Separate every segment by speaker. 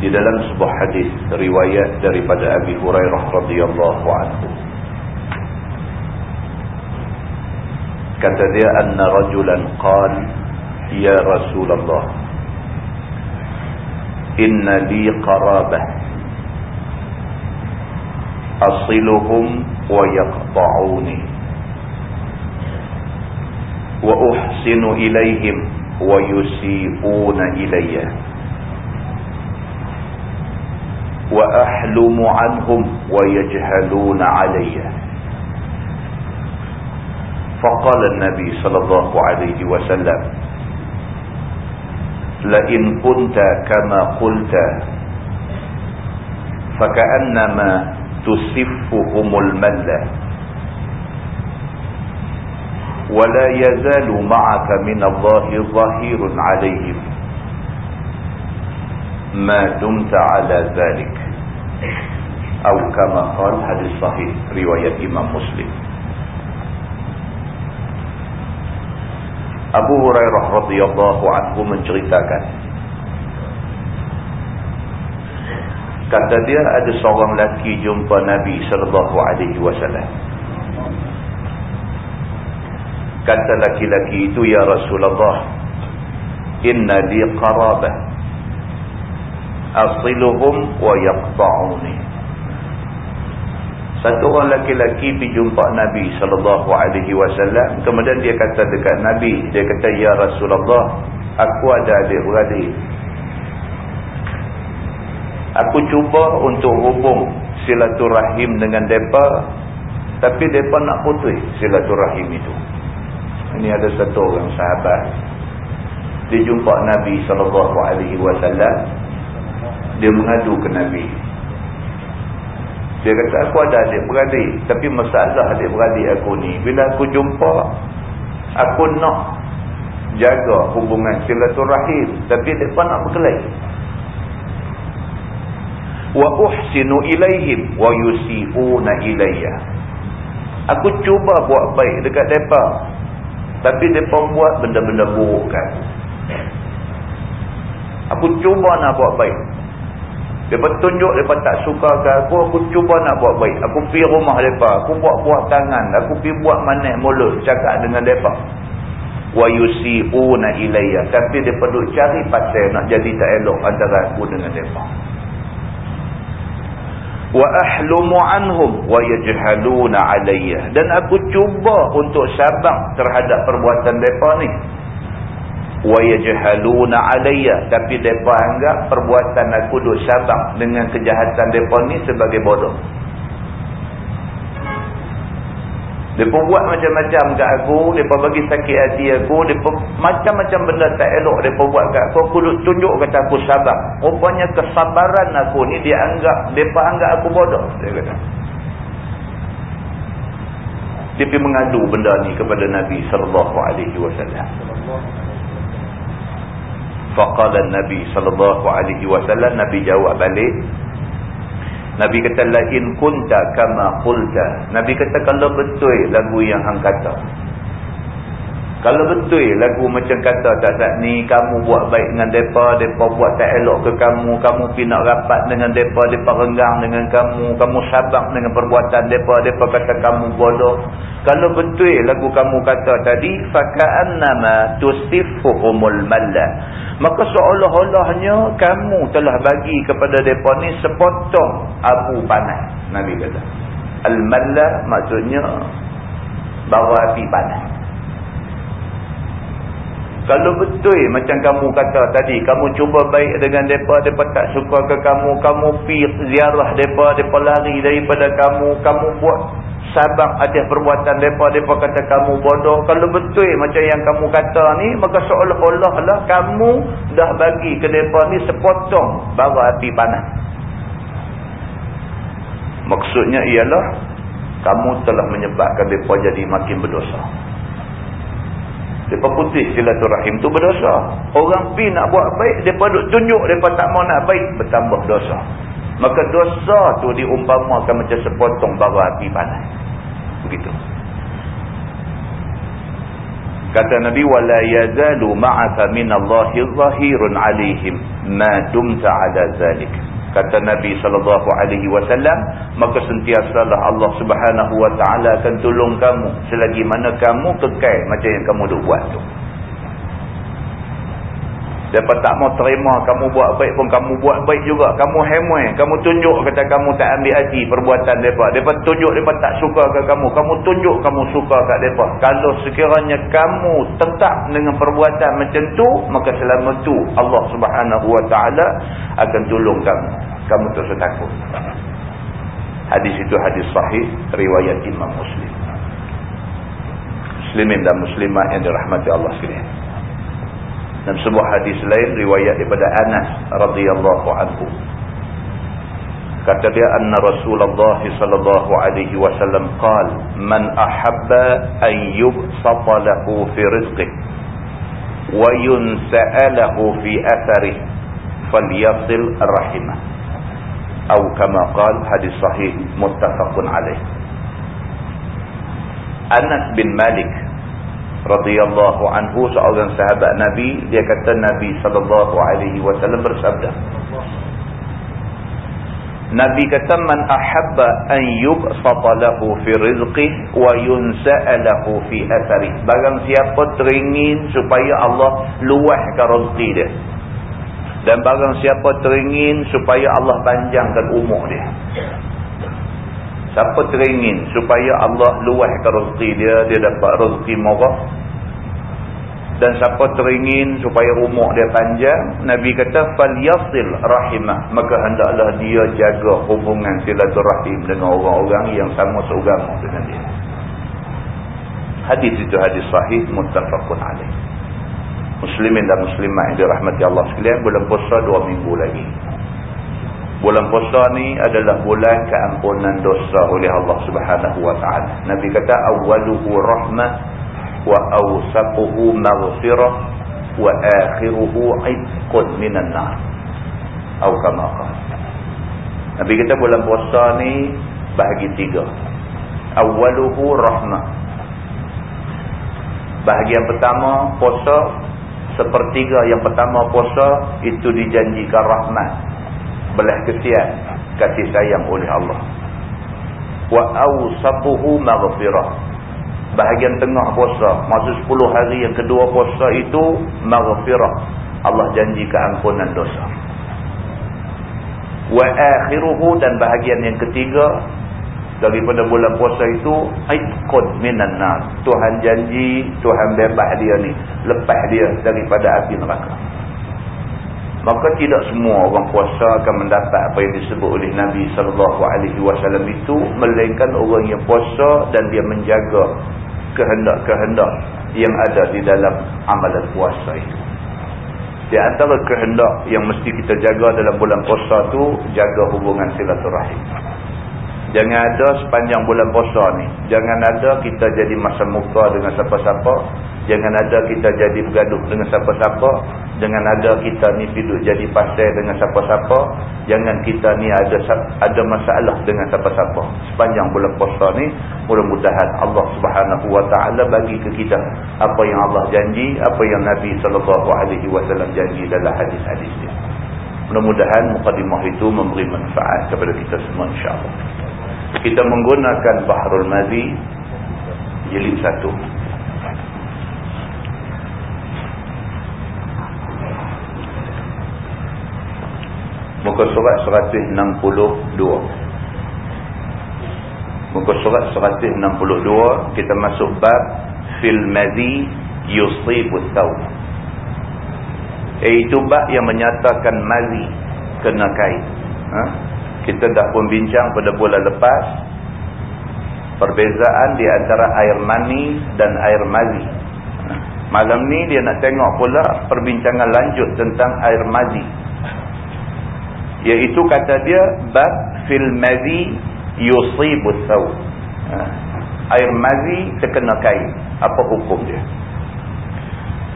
Speaker 1: Di dalam sebuah hadis riwayat daripada Abi Hurairah radhiyallahu anhu kata dia anna rajulan qal ya Rasulullah inna li qarabah asiluhum wa yaqta'uni wa uhsinu ilayhim wa yusi'una ilayya وأحلم عنهم ويجهلون علي. فقال النبي صلى الله عليه وسلم لئن كنت كما قلت فكأنما تسفهم الملة ولا يزال معك من الله ظهير عليهم. ما دمت على ذلك. atau kama qala hadis sahih riwayat Imam Muslim. Abu Hurairah radhiyallahu anhu menceritakan. Kata dia ada seorang lelaki jumpa Nabi sallallahu alaihi wasallam. Kata lelaki-lelaki itu ya Rasulullah inna li qarabah asiluhum wa yaqta'uni. Satu orang laki-laki pergi jumpa Nabi sallallahu alaihi wasallam. Kemudian dia kata dekat Nabi dia kata ya Rasulullah aku ada adik-beradik. Aku cuba untuk hubung silaturahim dengan depa tapi depa nak putus silaturahim itu. Ini ada satu orang sahabat. Dia jumpa Nabi sallallahu alaihi wasallam dia mengadu ke Nabi. Dia kata aku ada adik-beradik tapi masalah adik-beradik aku ni bila aku jumpa aku nak jaga hubungan silaturahim tapi mereka nak berkelahi. Wa uhsinu ilaihim wa yusi'una ilayya. Aku cuba buat baik dekat mereka tapi mereka buat benda-benda buruk kan. Aku cuba nak buat baik mereka tunjuk mereka tak suka ke aku, aku cuba nak buat baik. Aku pergi rumah mereka, aku buat-buat tangan, aku pergi buat manik mulut, cakap dengan mereka. Wa yusi'una ilayya. Tapi mereka duduk cari pasal nak jadi tak elok antara aku dengan mereka. Wa ahlumu anhum wa yajhaluna alayya. Dan aku cuba untuk sabar terhadap perbuatan mereka ni wayajhaluna alayya tapi depa anggap perbuatan aku duk sabak dengan kejahatan depa ni sebagai bodoh. Depa buat macam-macam kat aku depa bagi sakit hati aku macam-macam benda tak elok depa buat kat aku. Aku duk tunjuk kata aku sabar. Rupanya kesabaran aku ni dia anggap depa anggap aku bodoh dia kata. Dia pergi mengadu benda ni kepada Nabi sallallahu alaihi wasallam Faqala Nabi sallallahu alaihi wasallam Nabi jawab balik. Nabi kata la in kunta kama qulta. Nabi kata kalau betul lagu yang hang kata. Kalau betul lagu macam kata tak tak ni kamu buat baik dengan depa, depa buat tak elok ke kamu, kamu pi nak rapat dengan depa, depa renggang dengan kamu, kamu sabar dengan perbuatan depa, depa kata kamu bodoh. Kalau betul lagu kamu kata tadi faka'annama tusifuhumul malla. Maka seolah-olahnya kamu telah bagi kepada depa ni sepotong abu panas. Nabi kata. Al-malla maksudnya bawa api panas. Kalau betul macam kamu kata tadi, kamu cuba baik dengan mereka, mereka tak suka ke kamu, kamu pergi ziarah mereka, mereka lari daripada kamu, kamu buat sabang atas perbuatan mereka, mereka kata kamu bodoh. Kalau betul macam yang kamu kata ni, maka seolah-olah lah kamu dah bagi ke mereka ni sepotong bara api panas. Maksudnya ialah, kamu telah menyebabkan mereka jadi makin berdosa. Mereka putih silaturahim tu berdosa. Orang pi nak buat baik, mereka duk tunjuk mereka tak mau nak baik, bertambah dosa. Maka dosa tu diumpamakan macam sepotong bara api panas. Begitu. Kata Nabi, wala yazalu مَعَثَ مِنَ اللَّهِ alaihim ma dumta ala zalik." Kata Nabi sallallahu alaihi wasallam maka sentiasalah Allah Subhanahu wa taala akan tolong kamu selagi mana kamu kekal macam yang kamu duk buat tu Depa tak mau terima kamu buat baik pun kamu buat baik juga. Kamu hemoi, kamu tunjuk kata kamu tak ambil hati perbuatan depa. Depa tunjuk depa tak suka ke kamu. Kamu tunjuk kamu suka kat depa. Kalau sekiranya kamu tetap dengan perbuatan macam tu, maka selama tu Allah Subhanahu Wa Taala akan tolong kamu. Kamu usah takut. Hadis itu hadis sahih riwayat Imam Muslim. Muslimin dan muslimat yang dirahmati Allah sekalian. Dan sebuah hadis lain riwayat daripada Anas radhiyallahu anhu. Kata dia anna Rasulullah sallallahu alaihi wasallam qaal man ahabba an yubsata lahu fi rizqihi wa yunsa'alahu fi atharihi falyasil rahimah. Atau kama qaal hadis sahih muttafaqun alaih. Anas bin Malik radhiyallahu anhu seorang sahabat Nabi dia kata Nabi sallallahu alaihi wasallam bersabda Nabi kata man ahabba an yubsata lahu fi rizqihi wa yunsa'a lahu fi athari. Barang siapa teringin supaya Allah luahkan rezeki dia. Dan barang siapa teringin supaya Allah panjangkan umur dia Siapa teringin supaya Allah luahkan rezeki dia, dia dapat rezeki murah. Dan siapa teringin supaya umur dia panjang, Nabi kata, فَلْيَصِلْ rahimah Maka hendaklah dia jaga hubungan silaturahim dengan orang-orang yang sama seagama dengan dia. Hadis itu hadis sahih, mutafakun alih. Muslimin dan muslimah yang dirahmati Allah sekalian, bulan puasa dua minggu lagi. Bulan puasa ni adalah bulan keampunan dosa oleh Allah Subhanahu wa taala. Nabi kata awwaluhu rahmah wa awsaquhu maghfirah wa akhiruhu itqun minan nar. Atau kama qala. Nabi kata bulan puasa ni bahagi tiga. Awwaluhu rahmah. Bahagian pertama puasa sepertiga yang pertama puasa itu dijanjikan rahmat belah kesian kasih sayang oleh Allah. Wa awsatuhu maghfirah. Bahagian tengah puasa masa 10 hari yang kedua puasa itu maghfirah. Allah janji keampunan dosa. Wa akhiruhu dan bahagian yang ketiga daripada bulan puasa itu aitqun minan nar. Tuhan janji Tuhan bebas dia ni. Lepas dia daripada api neraka maka tidak semua orang puasa akan mendapat apa yang disebut oleh Nabi sallallahu alaihi wasallam itu melainkan orang yang puasa dan dia menjaga kehendak-kehendak yang ada di dalam amalan puasa itu. Di antara kehendak yang mesti kita jaga dalam bulan puasa tu jaga hubungan silaturahim. Jangan ada sepanjang bulan puasa ni, jangan ada kita jadi masa muka dengan siapa-siapa Jangan ada kita jadi bergaduh dengan siapa-siapa. Jangan ada kita ni hidup jadi pasal dengan siapa-siapa. Jangan kita ni ada ada masalah dengan siapa-siapa. Sepanjang bulan puasa ni, mudah-mudahan Allah Subhanahu Wa Taala bagi ke kita apa yang Allah janji, apa yang Nabi sallallahu alaihi wasallam janji dalam hadis-hadis dia. Mudah-mudahan mukadimah itu memberi manfaat kepada kita semua insya-Allah. Kita menggunakan Bahrul Mazi jilid satu. Muka surat 162. Muka surat 162 kita masuk bab fil madhi yusibu thawb. Iaitu bab yang menyatakan mazi kena kain. Ha? Kita dah pun bincang pada bulan lepas perbezaan di antara air mani dan air mazi. Ha? Malam ni dia nak tengok pula perbincangan lanjut tentang air mazi iaitu kata dia bab fil madhi yusibu thaw ha. air madhi terkena kain. Apa hukum dia?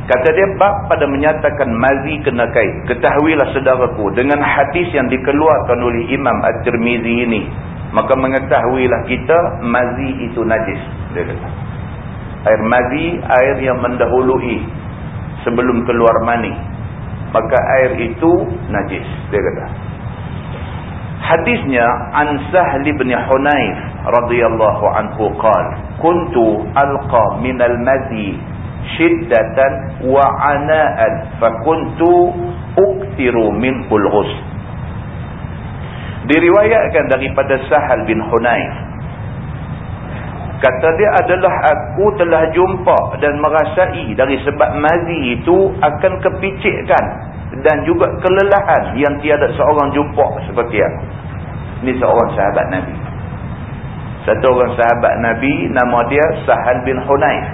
Speaker 1: Kata dia bab pada menyatakan madhi kena kain. Ketahuilah saudaraku dengan hadis yang dikeluarkan oleh Imam At-Tirmizi ini maka mengetahuilah kita madhi itu najis dia kata. Air madhi air yang mendahului sebelum keluar mani maka air itu najis dia kata Hadisnya an Sahl bin Hunayf radhiyallahu anhu qala kuntu alqa min al-madhi shiddatan wa ana'an fa kuntu ukthiru min al-ghusl Diriwayatkan daripada Sahal bin Hunayf. Kata dia adalah aku telah jumpa dan merasai dari sebab mazi itu akan kepicikkan dan juga kelelahan yang tiada seorang jumpa seperti aku. Ini seorang sahabat Nabi. Satu orang sahabat Nabi nama dia Sahal bin Hunayf.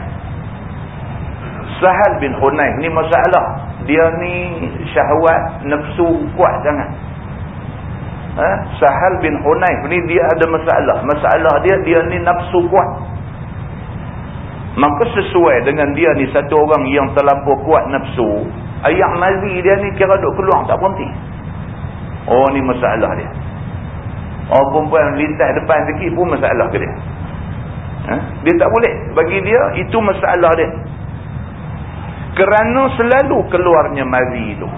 Speaker 1: Sahal bin Hunayf ni masalah. Dia ni syahwat nafsu kuat sangat. Ha? Sahal bin Hunayf ni dia ada masalah. Masalah dia dia ni nafsu kuat. Maka sesuai dengan dia ni satu orang yang terlampau kuat nafsu, Ayam mazi dia ni kira duk keluar tak berhenti. Oh ni masalah dia. Oh perempuan lintas depan sikit pun masalah ke dia. Ha? Dia tak boleh. Bagi dia itu masalah dia. Kerana selalu keluarnya mazi itu.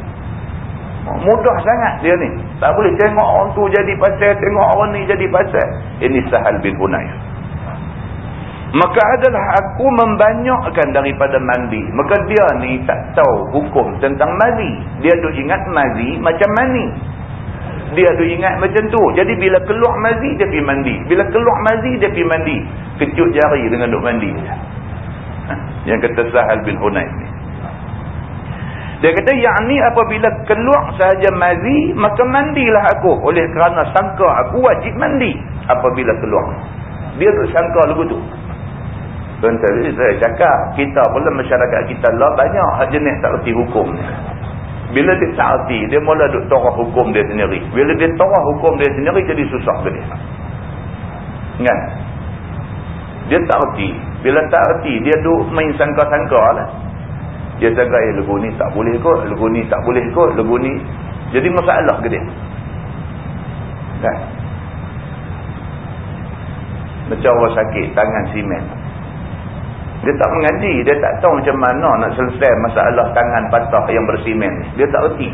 Speaker 1: Oh, mudah sangat dia ni. Tak boleh tengok orang tu jadi pasal. Tengok orang ni jadi pasal. Ini Sahal bin Hunayf maka adalah aku membanyakkan daripada mandi. Maka dia ni tak tahu hukum tentang mandi. Dia tu ingat mandi macam mani dia tu ingat macam tu. Jadi bila keluar mandi dia pergi mandi. Bila keluar mandi dia pergi mandi. Kecut jari dengan duk mandi. Yang kata Sahal bin Hunayf ni. Dia kata yang ni apabila keluar sahaja mandi maka mandilah aku. Oleh kerana sangka aku wajib mandi apabila keluar. Dia tu sangka lagu tu Tuan tadi saya cakap, kita pula masyarakat kita lah banyak jenis tak reti hukum ni. Bila dia tak reti, dia mula torah hukum dia sendiri. Bila dia torah hukum dia sendiri, jadi susah ke dia. Kan? Dia tak reti. Bila tak reti, dia duk main sangka-sangka lah. Dia sangka, eh lagu ni tak boleh kot, lagu ni tak boleh kot, lagu ni. Jadi masalah ke dia. Kan? Macam orang sakit, tangan simen. Dia tak mengaji. Dia tak tahu macam mana nak selesai masalah tangan patah yang bersimen. Dia tak erti.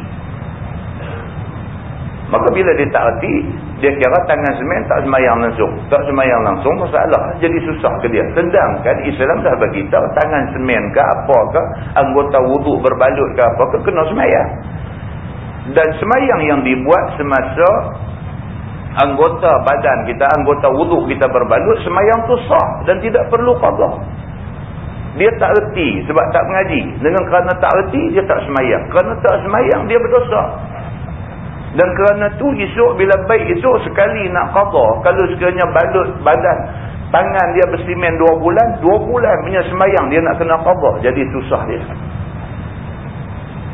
Speaker 1: Maka bila dia tak erti, dia kira tangan semen tak semayang langsung. Tak semayang langsung, masalah. Jadi susah ke dia. Sedangkan Islam dah bagi tahu tangan semen ke apa ke, anggota wuduk berbalut ke apa ke, kena semayang. Dan semayang yang dibuat semasa anggota badan kita, anggota wuduk kita berbalut, semayang tu sah dan tidak perlu qadar dia tak reti sebab tak mengaji. Dengan kerana tak reti dia tak semayang. Kerana tak semayang dia berdosa. Dan kerana tu esok bila baik esok sekali nak qada kalau sekiranya balut badan tangan dia bersimen dua bulan dua bulan punya semayang dia nak kena qada jadi susah dia.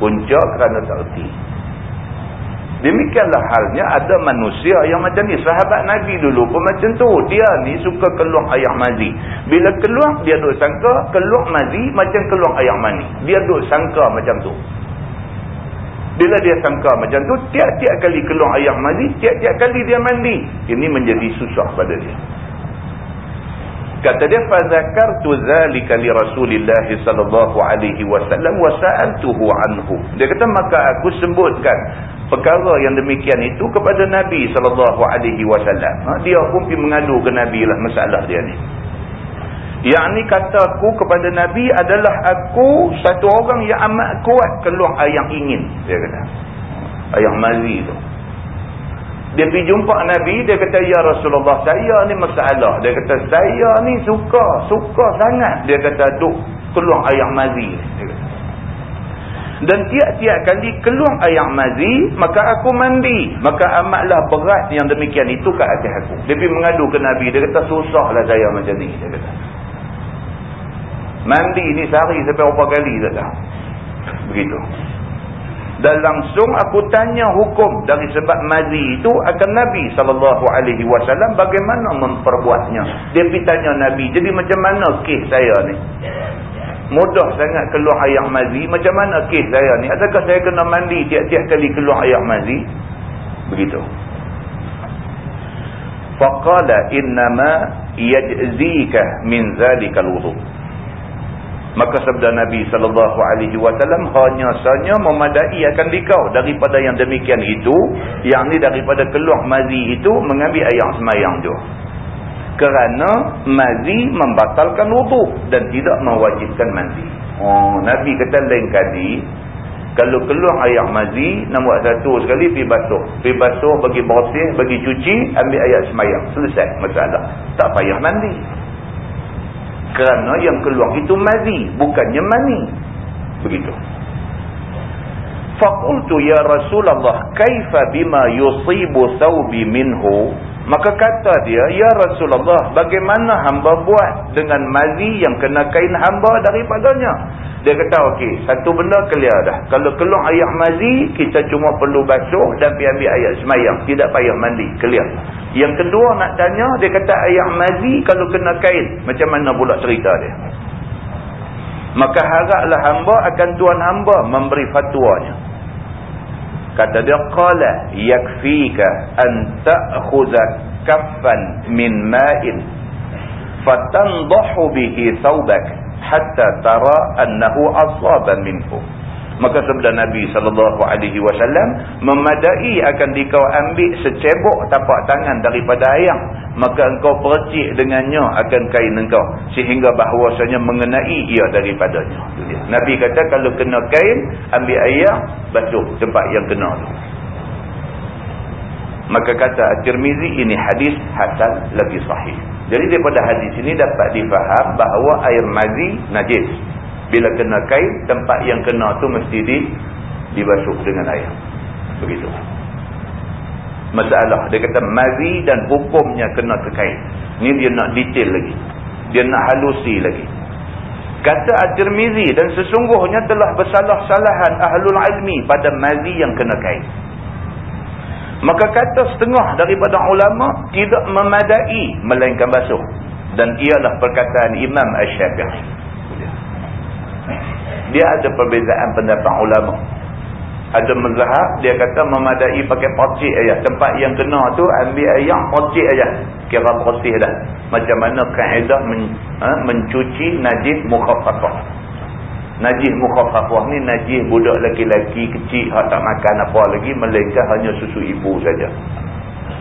Speaker 1: Punca kerana tak reti Demikianlah halnya ada manusia yang macam ni. Sahabat Nabi dulu pun macam tu. Dia ni suka keluar air mazi. Bila keluar, dia duk sangka keluar mazi macam keluar air mani. Dia duk sangka macam tu. Bila dia sangka macam tu, tiap-tiap kali keluar air mazi, tiap-tiap kali dia mandi. Ini menjadi susah pada dia. Kata dia fazakartu zalika li Rasulillah sallallahu alaihi wasallam wa sa'altuhu anhu. Dia kata maka aku sebutkan perkara yang demikian itu kepada Nabi sallallahu alaihi wasallam. Ha, dia pun pergi mengadu ke Nabi lah masalah dia ni. Yang ni kataku kepada Nabi adalah aku satu orang yang amat kuat keluar ayam ingin. Dia kata. Ayam mazi tu. Dia pergi jumpa Nabi, dia kata, Ya Rasulullah, saya ni masalah. Dia kata, saya ni suka, suka sangat. Dia kata, duk keluar air mazi. Dan tiap-tiap kali keluar air mazi, maka aku mandi. Maka amatlah berat yang demikian itu ke atas aku. Dia pergi mengadu ke Nabi, dia kata, susahlah saya macam ni. Dia kata. Mandi ni sehari sampai berapa kali tak Begitu dan langsung aku tanya hukum dari sebab mazi itu akan Nabi SAW bagaimana memperbuatnya. Dia pergi tanya Nabi, jadi macam mana kes saya ni? Mudah sangat keluar air mazi, macam mana kes saya ni? Adakah saya kena mandi tiap-tiap kali keluar air mazi? Begitu. Faqala innama yajzika min zalikal wudu' maka sabda Nabi sallallahu alaihi wasallam hanya sahaja memadai akan dikau daripada yang demikian itu yang ni daripada keluar mazi itu mengambil air semayang juga kerana mazi membatalkan wudu dan tidak mewajibkan mandi. Oh Nabi kata lain kali kalau keluar air mazi buat satu sekali pergi basuh. Pergi basuh bagi bersih bagi cuci ambil air semayang. Selesai masalah. Tak payah mandi. Kerana yang keluar itu mazi bukannya mani. Begitu. Faqultu ya rasulullah kaifa bima yusibu thawbi minhu maka kata dia ya rasulullah bagaimana hamba buat dengan mazi yang kena kain hamba daripadanya dia kata okey satu benda clear dah kalau keluar air mazi kita cuma perlu basuh dan pergi ambil air semayang tidak payah mandi clear yang kedua nak tanya, dia kata ayah mazi kalau kena kain. Macam mana pula cerita dia? Maka haraplah hamba akan tuan hamba memberi fatwanya. Kata dia, Qala yakfika an ta'khudha kaffan min ma'in fatandahu bihi thawbak hatta tara annahu asaba minhu. Maka sabda Nabi SAW memadai akan dikau ambil secebok tapak tangan daripada ayam. Maka engkau percik dengannya akan kain engkau. Sehingga bahawasanya mengenai ia daripadanya. Nabi kata kalau kena kain, ambil ayam, basuh tempat yang kena tu. Maka kata At-Tirmizi ini hadis hasan lagi sahih. Jadi daripada hadis ini dapat difaham bahawa air mazi najis bila kena kain tempat yang kena tu mesti di dibasuh dengan air. Begitu. Masalah. Dia kata mazi dan hukumnya kena ke kain. Ni dia nak detail lagi. Dia nak halusi lagi. Kata At-Tirmizi dan sesungguhnya telah bersalah-salahan ahlul ilmi pada mazi yang kena kain. Maka kata setengah daripada ulama tidak memadai melainkan basuh. Dan ialah perkataan Imam Ash-Syafi'i dia ada perbezaan pendapat ulama. Ada mazhab dia kata memadai pakai pocik aja tempat yang kena tu ambil ayam pocik aja kira bersih dah. Macam mana kaedah men, ha, mencuci najis mukhaffafah najis mukhaffafah ni najis budak lelaki-lelaki kecil hak tak makan apa lagi melainkan hanya susu ibu saja.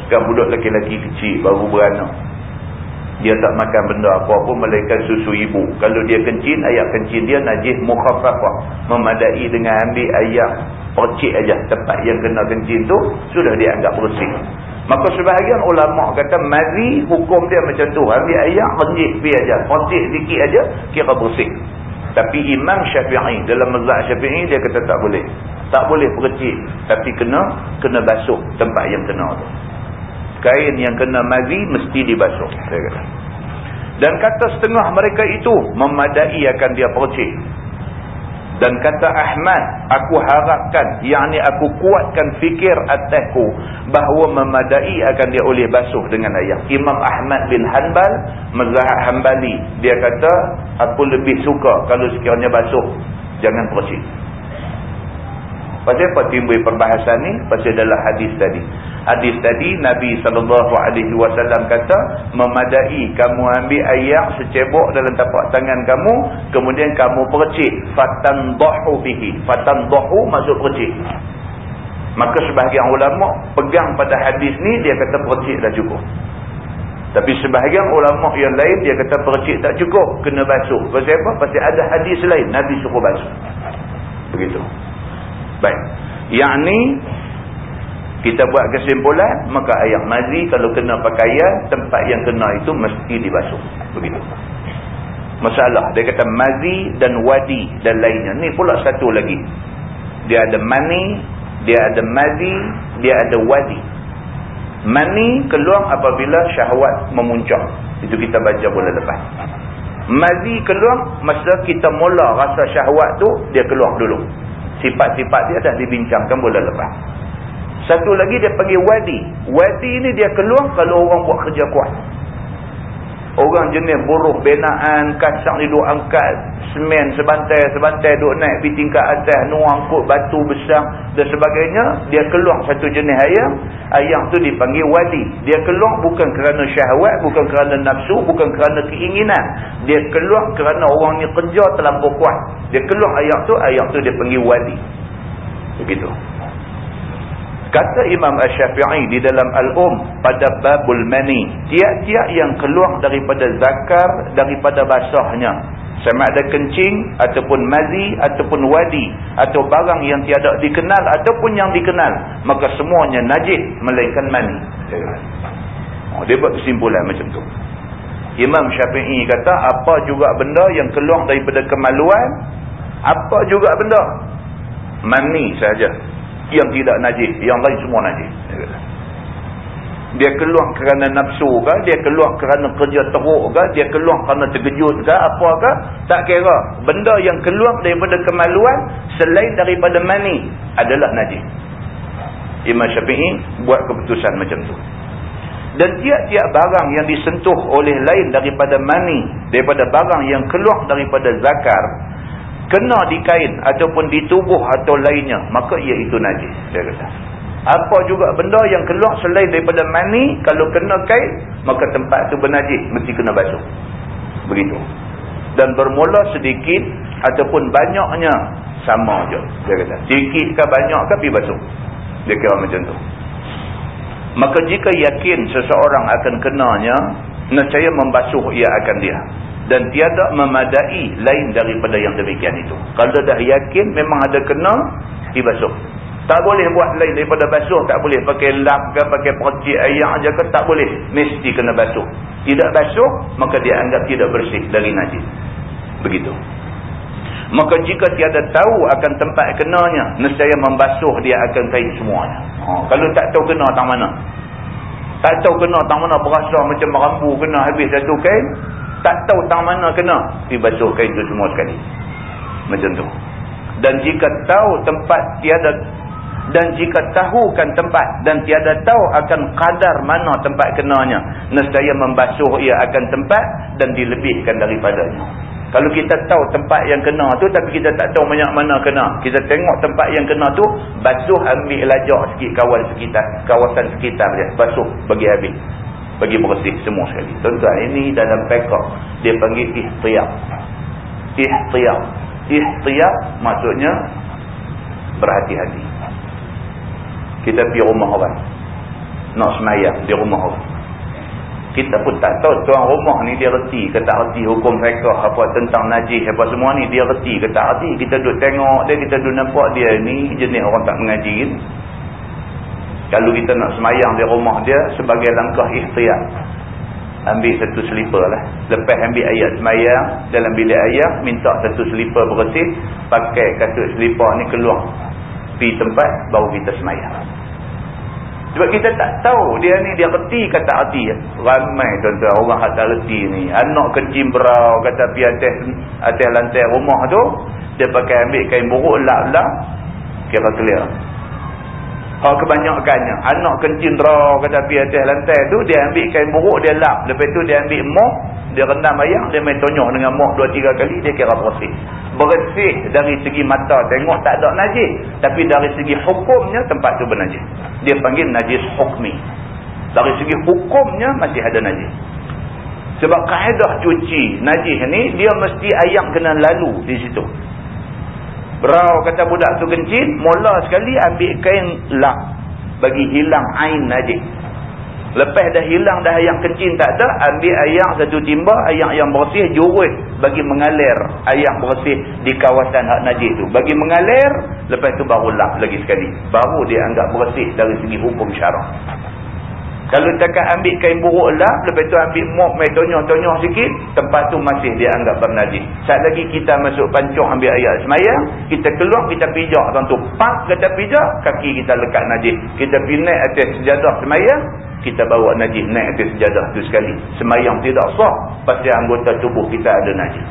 Speaker 1: Kan budak lelaki-lelaki kecil baru beranak dia tak makan benda apa pun melainkan susu ibu. Kalau dia kencing, ayat kencing dia najis mukhafafah. Memadai dengan ambil ayat pocik aja tempat yang kena kencing tu sudah dianggap bersih. Maka sebahagian ulama kata mazi hukum dia macam tu. Ambil ayat kencing pi aja, pocik sikit aja kira bersih. Tapi Imam Syafi'i dalam mazhab Syafi'i dia kata tak boleh. Tak boleh percik tapi kena kena basuh tempat yang kena tu kain yang kena mazi mesti dibasuh dan kata setengah mereka itu memadai akan dia percik Dan kata Ahmad, aku harapkan, yakni aku kuatkan fikir atasku bahawa memadai akan dia oleh basuh dengan air. Imam Ahmad bin Hanbal, Mazhab Hanbali, dia kata, aku lebih suka kalau sekiranya basuh, jangan percik. Pasal apa timbul perbahasan ni? Pasal dalam hadis tadi. Hadis tadi Nabi SAW kata memadai kamu ambil air secebok dalam tapak tangan kamu kemudian kamu percik bihi. Fatandahu maksud percik. Maka sebahagian ulama pegang pada hadis ni dia kata percik dah cukup. Tapi sebahagian ulama yang lain dia kata percik tak cukup kena basuh. Pasal apa? Pasal ada hadis lain Nabi suruh basuh. Begitu. Baik. Yang ni kita buat kesimpulan maka ayat mazi kalau kena pakaian tempat yang kena itu mesti dibasuh. Begitu. Masalah dia kata mazi dan wadi dan lainnya. Ni pula satu lagi. Dia ada mani, dia ada mazi, dia ada wadi. Mani keluar apabila syahwat memuncak. Itu kita baca bulan lepas. Mazi keluar masa kita mula rasa syahwat tu dia keluar dulu sifat-sifat dia dah dibincangkan bulan lepas. Satu lagi dia panggil wadi. Wadi ni dia keluar kalau orang buat kerja kuat. Orang jenis buruh benaan, kasang ni duk angkat semen sebantai-sebantai duk naik pergi tingkat atas, nuang kot batu besar dan sebagainya. Dia keluar satu jenis ayam. Ayam tu dipanggil wadi. Dia keluar bukan kerana syahwat, bukan kerana nafsu, bukan kerana keinginan. Dia keluar kerana orang ni kerja terlampau kuat. Dia keluar ayam tu, ayam tu dia panggil wadi. Begitu. Kata Imam Ash-Syafi'i di dalam Al-Um pada Babul Mani. Tiap-tiap yang keluar daripada zakar, daripada basahnya. Sama ada kencing, ataupun mazi, ataupun wadi. Atau barang yang tiada dikenal, ataupun yang dikenal. Maka semuanya najis, melainkan mani. Oh, dia buat kesimpulan macam tu. Imam Syafi'i kata, apa juga benda yang keluar daripada kemaluan, apa juga benda? Mani saja yang tidak najis. Yang lain semua najis. Dia keluar kerana nafsu ke dia keluar kerana kerja teruk ke dia keluar kerana terkejut ke apa ke tak kira. Benda yang keluar daripada kemaluan selain daripada mani adalah najis. Imam Syafi'i buat keputusan macam tu. Dan tiap-tiap barang yang disentuh oleh lain daripada mani daripada barang yang keluar daripada zakar kena di kain ataupun di tubuh atau lainnya maka ia itu najis dia kata. Apa juga benda yang keluar selain daripada mani kalau kena kain maka tempat tu bernajis mesti kena basuh. Begitu. Dan bermula sedikit ataupun banyaknya sama je dia kata. Sedikit ke banyak ke pergi basuh. Dia kira macam tu. Maka jika yakin seseorang akan kenanya nescaya membasuh ia akan dia dan tiada memadai lain daripada yang demikian itu. Kalau dah yakin memang ada kena, dibasuh. Tak boleh buat lain daripada basuh, tak boleh pakai lap ke, pakai percik air aja ke, tak boleh. Mesti kena basuh. Tidak basuh, maka dia anggap tidak bersih dari najis. Begitu. Maka jika tiada tahu akan tempat kenanya, nescaya membasuh dia akan kain semuanya. Ha, kalau tak tahu kena tang mana. Tak tahu kena tang mana berasa macam merambu kena habis satu kain, tak tahu tang mana kena. Dibasuh kain itu semua sekali. Macam tu. Dan jika tahu tempat tiada dan jika tahukan tempat dan tiada tahu akan kadar mana tempat kenanya nescaya membasuh ia akan tempat dan dilebihkan daripadanya. Kalau kita tahu tempat yang kena tu tapi kita tak tahu banyak mana kena kita tengok tempat yang kena tu basuh ambil lajak sikit kawal sekitar kawasan sekitar dia basuh bagi habis bagi bersih semua sekali. Tuan-tuan, ini dalam pekak dia panggil ihtiyab. Ihtiyab. Ihtiyab maksudnya berhati-hati. Kita pergi rumah orang. Nak semayang di rumah orang. Kita pun tak tahu tuan rumah ni dia reti ke tak reti hukum pekak apa tentang najis apa semua ni dia reti ke tak reti. Kita duduk tengok dia, kita duduk nampak dia ni jenis orang tak mengaji. Kalau kita nak semayang di rumah dia sebagai langkah ikhtiar. Ambil satu selipar lah. Lepas ambil ayat semayang dalam bilik ayat, minta satu selipar bersih. Pakai kasut selipar ni keluar. Pergi tempat, baru kita semayang. Sebab kita tak tahu dia ni dia reti kata arti. Ramai tuan-tuan orang yang tak reti ni. Anak kencing berau kata pergi atas, atas lantai rumah tu. Dia pakai ambil kain buruk lap-lap. Kira clear. Oh kebanyakannya. Anak kencing berau kata pergi atas lantai tu. Dia ambil kain buruk dia lap. Lepas tu dia ambil mok. Dia rendam ayam. Dia main tonyok dengan mok dua tiga kali. Dia kira bersih. Bersih dari segi mata. Tengok tak ada najis. Tapi dari segi hukumnya tempat tu bernajis. Dia panggil najis hukmi. Dari segi hukumnya masih ada najis. Sebab kaedah cuci najis ni. Dia mesti ayam kena lalu di situ. Berau kata budak tu kencing. Mula sekali ambil kain lap. Bagi hilang ain najis. Lepas dah hilang dah ayak kencing tak ada, ambil ayak satu timba, ayak yang bersih, jurus bagi mengalir ayak bersih di kawasan hak najis tu. Bagi mengalir, lepas tu baru lap lagi sekali. Baru dia anggap bersih dari segi hukum syarak. Kalau takkan ambil kain buruk lap, lepas tu ambil mop, main tonyok-tonyok sikit, tempat tu masih dia anggap bernajis. Saat lagi kita masuk pancung ambil ayat semayang, kita keluar, kita pijak tentu. Pak kita pijak, kaki kita lekat najis. Kita pinai atas sejadah semayang, kita bawa najis naik ke sejadah tu sekali. Semayang tidak sah. Pasti anggota tubuh kita ada najis.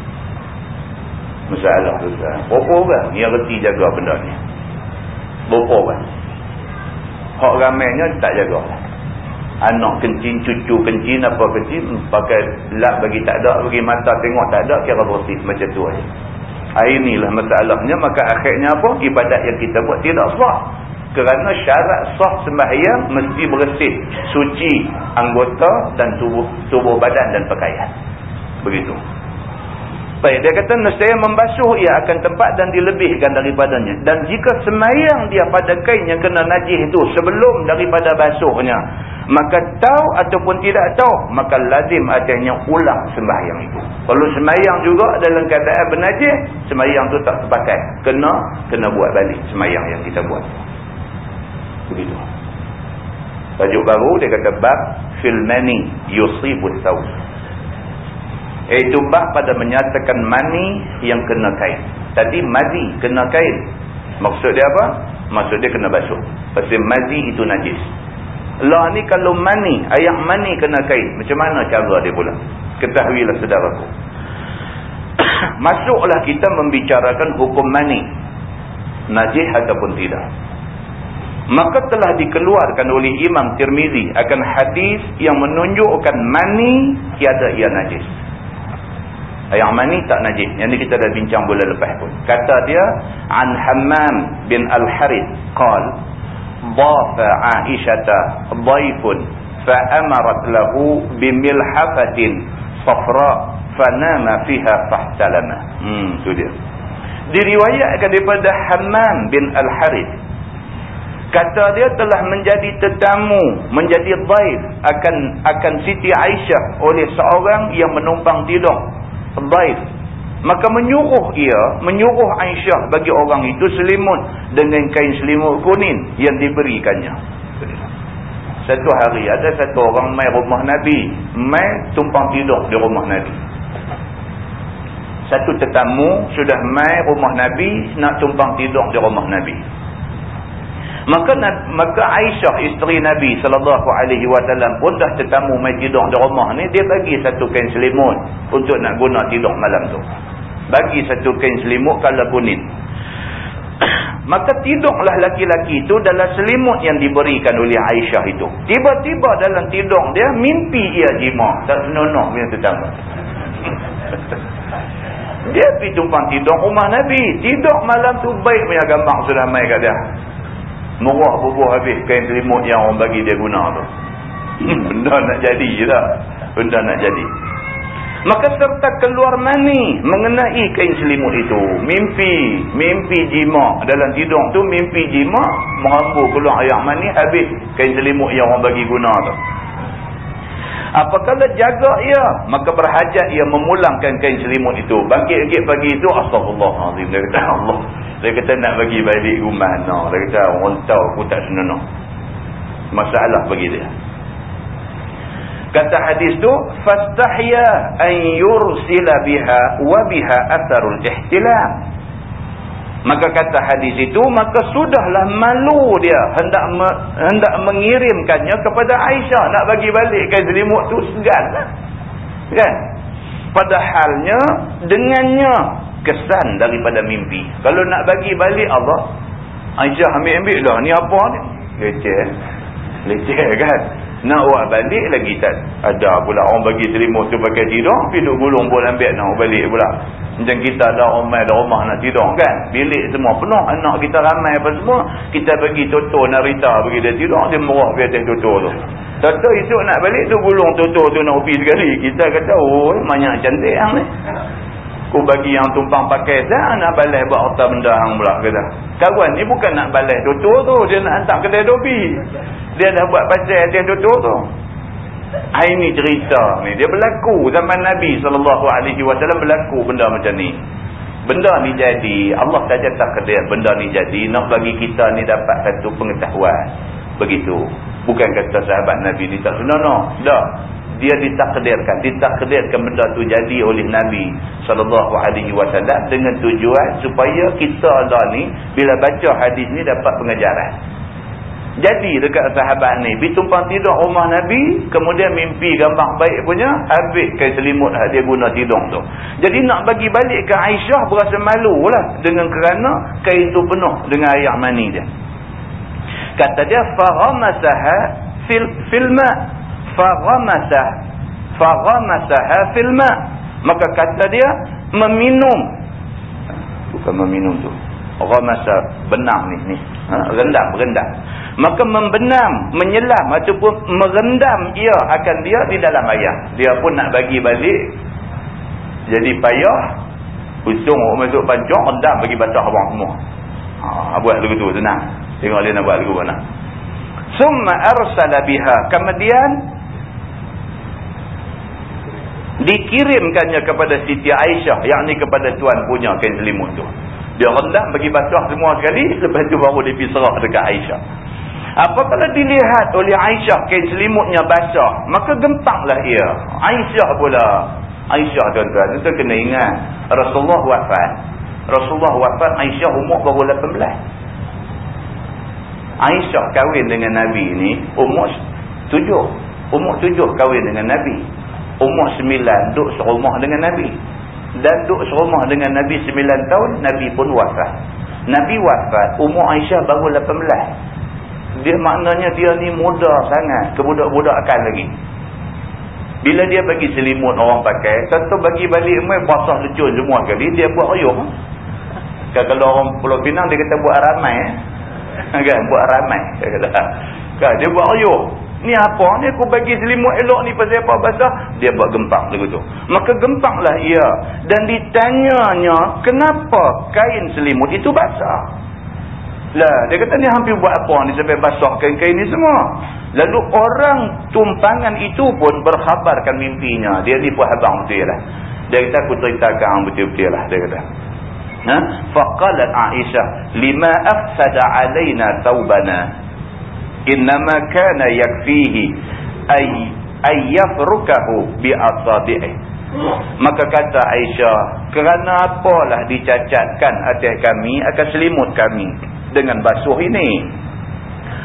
Speaker 1: Masalah tu. Berapa orang yang reti jaga benda ni? Berapa orang? Hak ramainya tak jaga. Anak kencing, cucu kencing, apa kencing. Pakai lap bagi tak ada, bagi mata tengok tak ada, kira bersih. Macam tu aja. Inilah masalahnya. Maka akhirnya apa? Ibadat yang kita buat tidak sah kerana syarat sah sembahyang mesti bersih suci anggota dan tubuh tubuh badan dan pakaian begitu baik dia kata nescaya membasuh ia akan tempat dan dilebihkan daripadanya dan jika sembahyang dia pada kain yang kena najis itu sebelum daripada basuhnya maka tahu ataupun tidak tahu maka lazim atasnya ulang sembahyang itu. Kalau sembahyang juga dalam keadaan bernajis sembahyang itu tak terpakai. Kena kena buat balik sembahyang yang kita buat. Begitu. Tajuk baru dia kata bab fil mani yusibut saus iaitu bab pada menyatakan mani yang kena kain. Tadi mazi kena kain. Maksud dia apa? Maksud dia kena basuh. Pasal mazi itu najis lah ni kalau mani ayat mani kena kain macam mana cara dia pula ketahuilah saudaraku masuklah kita membicarakan hukum mani najis ataupun tidak maka telah dikeluarkan oleh Imam Tirmizi akan hadis yang menunjukkan mani tiada ia najis. Yang mani tak najis. Yang ni kita dah bincang bulan lepas pun. Kata dia an Hammam bin Al-Harith qal Aisyata dhaifun fa amarat lahu bimilhafatin safra fanama fiha fahtalama. Hmm. Diriwayatkan daripada Hammam bin Al-Harith kata dia telah menjadi tetamu menjadi dhaif akan akan Siti Aisyah oleh seorang yang menumpang tidur dhaif maka menyuruh ia menyuruh Aisyah bagi orang itu selimut dengan kain selimut kuning yang diberikannya satu hari ada satu orang mai rumah Nabi mai tumpang tidur di rumah Nabi satu tetamu sudah mai rumah Nabi nak tumpang tidur di rumah Nabi Maka maka Aisyah isteri Nabi sallallahu alaihi wasallam pun dah tetamu mai tidur di rumah ni dia bagi satu kain selimut untuk nak guna tidur malam tu. Bagi satu kain selimut kala kuning. Maka tidurlah laki-laki itu dalam selimut yang diberikan oleh Aisyah itu. Tiba-tiba dalam tidur dia mimpi ia jima tak senonoh punya tetamu. dia pergi tumpang tidur rumah Nabi. Tidur malam tu baik punya gambar sudah mai kat dia. Murah bubuh habis kain selimut yang orang bagi dia guna tu. Benda nak jadi je tak? Benda nak jadi. Maka serta keluar mani mengenai kain selimut itu. Mimpi. Mimpi jima. Dalam tidur tu mimpi jima. Merambu keluar ayak mani habis kain selimut yang orang bagi guna tu. Apakah jaga ia? Maka berhajat ia memulangkan kain selimut itu. Bangkit-bangkit pagi itu. Astagfirullahaladzim. Dia kata Allah. Dia kata nak bagi balik rumah. No. Dia kata orang tahu aku tak senang. Masalah bagi dia. Kata hadis tu. Fastahya an yursila biha wa biha atharul ihtilam. Maka kata hadis itu, maka sudahlah malu dia hendak me, hendak mengirimkannya kepada Aisyah. Nak bagi balik kain selimut tu segan. Kan? Padahalnya, dengannya kesan daripada mimpi. Kalau nak bagi balik Allah, Aisyah ambil-ambil lah. Ni apa ni? Leceh. Leceh kan? Nak buat balik lagi tak ada pula. Orang bagi selimut tu pakai tidur, piduk gulung pun ambil nak balik pula. Macam kita ada ramai ada rumah nak tidur kan. Bilik semua penuh. Anak kita ramai apa semua. Kita bagi Toto Narita bagi dia tidur. Dia merah di atas Toto tu. Toto esok nak balik tu gulung Toto tu nak upi sekali. Kita kata oh banyak cantik yang ni. Ku bagi yang tumpang pakai dah nak balai buat harta benda hang pula kata. Kawan ni bukan nak balai Toto tu. Dia nak hantar kedai dobi. Dia dah buat pasal atas Toto tu. Ini cerita ni. Dia berlaku zaman Nabi SAW berlaku benda macam ni. Benda ni jadi. Allah saja tak benda ni jadi. Nak bagi kita ni dapat satu pengetahuan. Begitu. Bukan kata sahabat Nabi ni tak senang. No. Dah. Dia ditakdirkan. Ditakdirkan benda tu jadi oleh Nabi SAW. Dengan tujuan supaya kita lah ni. Bila baca hadis ni dapat pengajaran jadi dekat sahabat ni bila tumpang tidur rumah Nabi kemudian mimpi gambar baik punya habis kain selimut dia guna tidur tu. Jadi nak bagi balik ke Aisyah berasa malu lah dengan kerana kain tu penuh dengan air mani dia. Kata dia faramasaha fil filma faramasah faramasaha filma maka kata dia meminum. Bukan meminum tu. Ramasah benang ni ni. Ha, rendam rendam maka membenam, menyelam ataupun merendam ia akan dia di dalam ayam. Dia pun nak bagi balik. Jadi payah. Orang masuk pancong, rendam bagi batah abang semua. Ha, buat lagu tu senang. Tengok dia nak buat lagu mana. Summa arsala biha. Kemudian dikirimkannya kepada Siti Aisyah. Yang ni kepada tuan punya kain selimut tu. Dia rendam bagi batah semua sekali. Lepas tu baru dia pergi serah dekat Aisyah. Apabila dilihat oleh Aisyah kain selimutnya basah, maka gempaklah ia. Aisyah pula. Aisyah tuan-tuan, itu kena ingat. Rasulullah wafat. Rasulullah wafat, Aisyah umur baru 18. Aisyah kahwin dengan Nabi ini umur 7. Umur 7 kahwin dengan Nabi. Umur 9 duduk serumah dengan Nabi. Dan duduk serumah dengan Nabi 9 tahun, Nabi pun wafat. Nabi wafat, umur Aisyah baru 18 dia maknanya dia ni muda sangat kebudak-budakan lagi. Bila dia bagi selimut orang pakai tentu bagi balik mai basah lecun semua kali dia buat ayuh kan kalau orang Pulau Pinang dia kata buat ramai eh? kan buat ramai. Kan dia buat ayuh ni apa ni? Aku bagi selimut elok ni pasal apa basah? Dia buat gempak lagu tu maka gempaklah ia. Dan ditanyanya kenapa kain selimut itu basah lah, dia kata ni hampir buat apa ni sampai basah kain-kain ni semua. Lalu orang tumpangan itu pun berkhabarkan mimpinya. Dia ni pun habang betul lah. Dia kata aku ceritakan betul-betul lah. Dia kata. Ha? Faqalat Aisyah, lima afsada alaina taubana. Innama kana yakfihi ay ayyafrukahu bi'asabi'i. Maka kata Aisyah, kerana apalah dicacatkan atas kami akan selimut kami dengan basuh ini.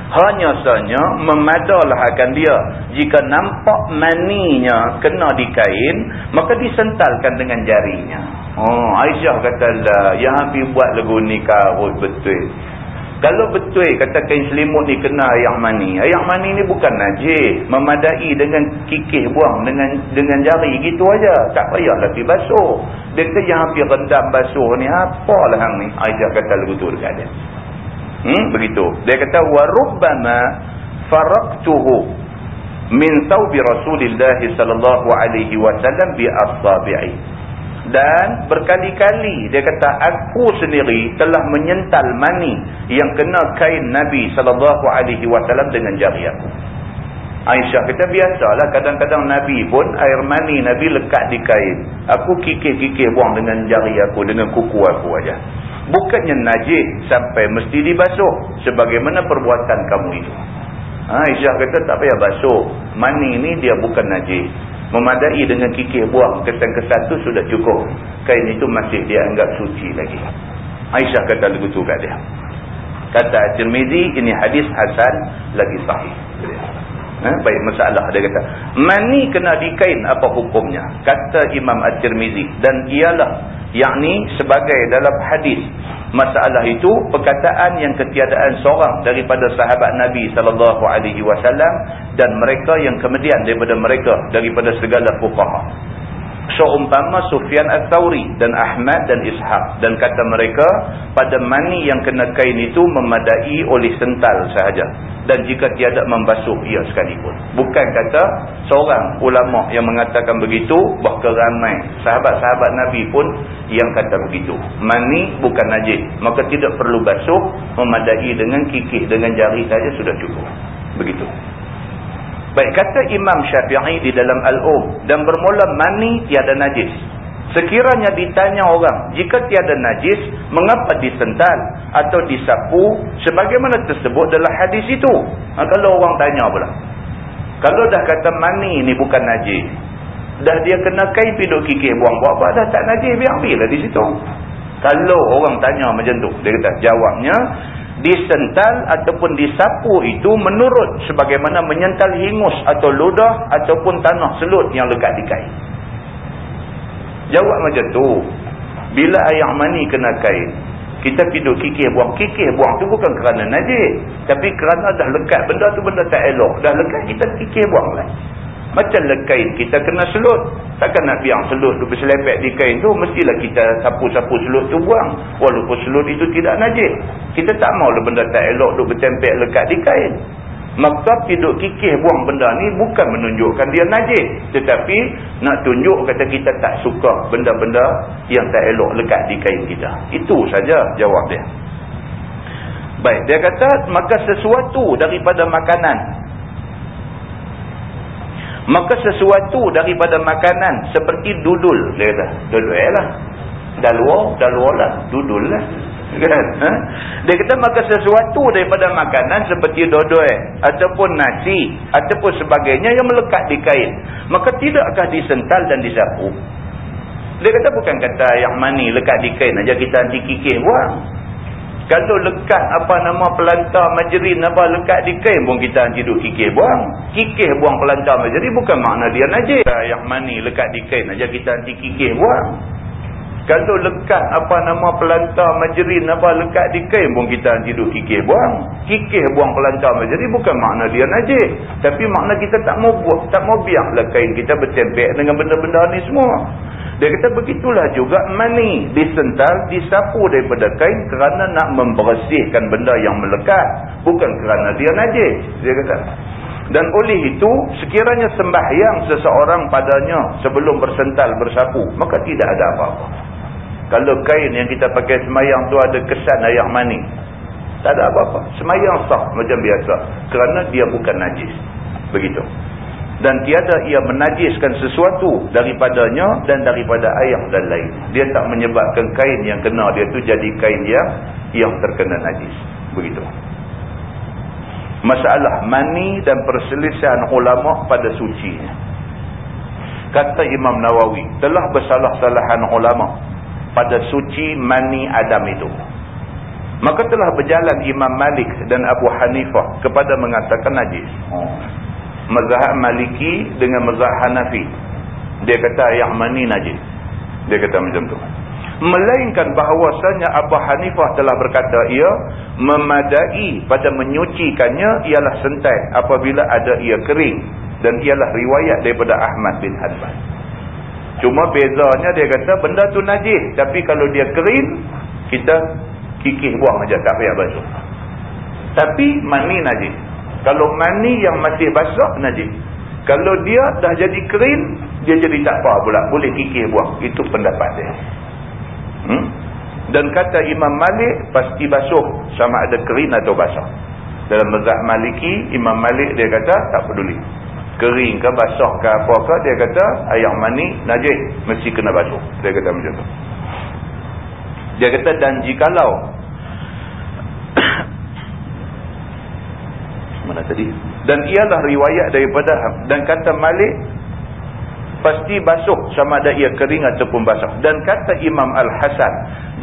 Speaker 1: Hanya saja memadalah akan dia. Jika nampak maninya kena di kain, maka disentalkan dengan jarinya. Oh, Aisyah kata lah, yang hampir buat lagu ni karut betul. Kalau betul kata kain selimut ni kena ayak mani. Ayak mani ni bukan najis. Memadai dengan kikih buang dengan dengan jari gitu aja. Tak payahlah pergi basuh. Dia kata yang hampir rendam basuh ni apalah hang ni. Aisyah kata lagu tu dekat dia. Hmm, begitu. Dia kata wa rubbama faraqtuhu min thawbi Rasulillah sallallahu alaihi wasallam bi asabi'i. Dan berkali-kali dia kata aku sendiri telah menyental mani yang kena kain Nabi sallallahu alaihi wasallam dengan jari aku. Aisyah kata biasalah kadang-kadang Nabi pun air mani Nabi lekat di kain. Aku kikir-kikir buang dengan jari aku dengan kuku aku aja bukannya najis sampai mesti dibasuh sebagaimana perbuatan kamu itu. Ha, Aisyah kata tak payah basuh. Mani ni dia bukan najis. Memadai dengan kikir buang kesan-kesan tu sudah cukup. Kain itu masih dia anggap suci lagi. Aisyah kata begitu kat dia. Kata Tirmizi ini hadis hasan lagi sahih. Ha? Baik masalah dia kata. Mani kena dikain apa hukumnya? Kata Imam At-Tirmizi. Dan ialah yakni sebagai dalam hadis. Masalah itu perkataan yang ketiadaan seorang daripada sahabat Nabi SAW dan mereka yang kemudian daripada mereka daripada segala fuqaha seumpama Sufyan Al-Thawri dan Ahmad dan Ishaq. Dan kata mereka pada mani yang kena kain itu memadai oleh sental sahaja. Dan jika tiada membasuh ia sekalipun. Bukan kata seorang ulama yang mengatakan begitu bahkan ramai sahabat-sahabat Nabi pun yang kata begitu. Mani bukan najis. Maka tidak perlu basuh memadai dengan kikih dengan jari saja sudah cukup. Begitu Baik kata Imam Syafi'i di dalam Al-Um dan bermula mani tiada najis. Sekiranya ditanya orang, jika tiada najis, mengapa disental atau disapu sebagaimana tersebut dalam hadis itu? Ha, kalau orang tanya pula. Kalau dah kata mani ni bukan najis, dah dia kena kain piduk kikir buang buat apa dah tak najis, biar ambil di situ. Kalau orang tanya macam tu, dia kata jawabnya, disental ataupun disapu itu menurut sebagaimana menyental hingus atau ludah ataupun tanah selut yang lekat di kain. Jawab macam tu. Bila ayam mani kena kain, kita piduk kikir buang. Kikir buang tu bukan kerana najis. Tapi kerana dah lekat benda tu benda tak elok. Dah lekat kita kikir buang lah. Macam lekain kita kena selut. Takkan nak biang selut tu berselepek di kain tu. Mestilah kita sapu-sapu selut tu buang. Walaupun selut itu tidak najis. Kita tak maulah benda tak elok tu bertempek lekat di kain. Maka piduk kikih buang benda ni bukan menunjukkan dia najis. Tetapi nak tunjuk kata kita tak suka benda-benda yang tak elok lekat di kain kita. Itu saja jawab dia. Baik, dia kata maka sesuatu daripada makanan Maka sesuatu daripada makanan seperti dudul. Dia kata, dudul lah. Dalwa, dalwa lah. Dudul lah. Kan? Ha? Dia kata, maka sesuatu daripada makanan seperti dudul ataupun nasi ataupun sebagainya yang melekat di kain. Maka tidakkah disental dan disapu? Dia kata, bukan kata yang mani lekat di kain aja kita nanti kikih buang. Kalau lekat apa nama pelantar majerin apa lekat di kain pun kita duduk kikir buang. Kikir buang pelantar majerin bukan makna dia najis. Yang mani lekat di kain aja kita nanti kikir buang. Kalau lekat apa nama pelantar majerin apa lekat di kain pun kita duduk kikir buang. Kikir buang pelantar majerin bukan makna dia najis. Tapi makna kita tak mau buat, tak mau biarlah kain kita bertempek dengan benda-benda ni semua. Dia kata begitulah juga mani disental, disapu daripada kain kerana nak membersihkan benda yang melekat. Bukan kerana dia najis. Dia kata. Dan oleh itu, sekiranya sembahyang seseorang padanya sebelum bersental, bersapu, maka tidak ada apa-apa. Kalau kain yang kita pakai semayang tu ada kesan ayam mani, tak ada apa-apa. Semayang sah macam biasa. Kerana dia bukan najis. Begitu dan tiada ia menajiskan sesuatu daripadanya dan daripada ayam dan lain. Dia tak menyebabkan kain yang kena dia tu jadi kain yang yang terkena najis. Begitu. Masalah mani dan perselisihan ulama pada suci. Kata Imam Nawawi, telah bersalah-salahan ulama pada suci mani Adam itu. Maka telah berjalan Imam Malik dan Abu Hanifah kepada mengatakan najis. Mazhab maliki dengan mazhab hanafi dia kata yang mani najis dia kata macam tu melainkan bahawasanya Abu Hanifah telah berkata ia memadai pada menyucikannya ialah sentai apabila ada ia kering dan ialah riwayat daripada Ahmad bin Hanbal cuma bezanya dia kata benda tu najis tapi kalau dia kering kita kikih buang aja tak payah basuh tapi mani najis kalau mani yang masih basah, najis. Kalau dia dah jadi kering, dia jadi tak apa pula. Boleh kikir buang. Itu pendapat dia. Hmm? Dan kata Imam Malik, pasti basuh sama ada kering atau basah. Dalam mazhab maliki, Imam Malik dia kata, tak peduli. Kering ke basah ke apa ke, dia kata, ayam mani, najis. Mesti kena basuh. Dia kata macam tu. Dia kata, dan jikalau mana tadi dan ialah riwayat daripada dan kata Malik pasti basuh sama ada ia kering ataupun basah. Dan kata Imam Al-Hasan,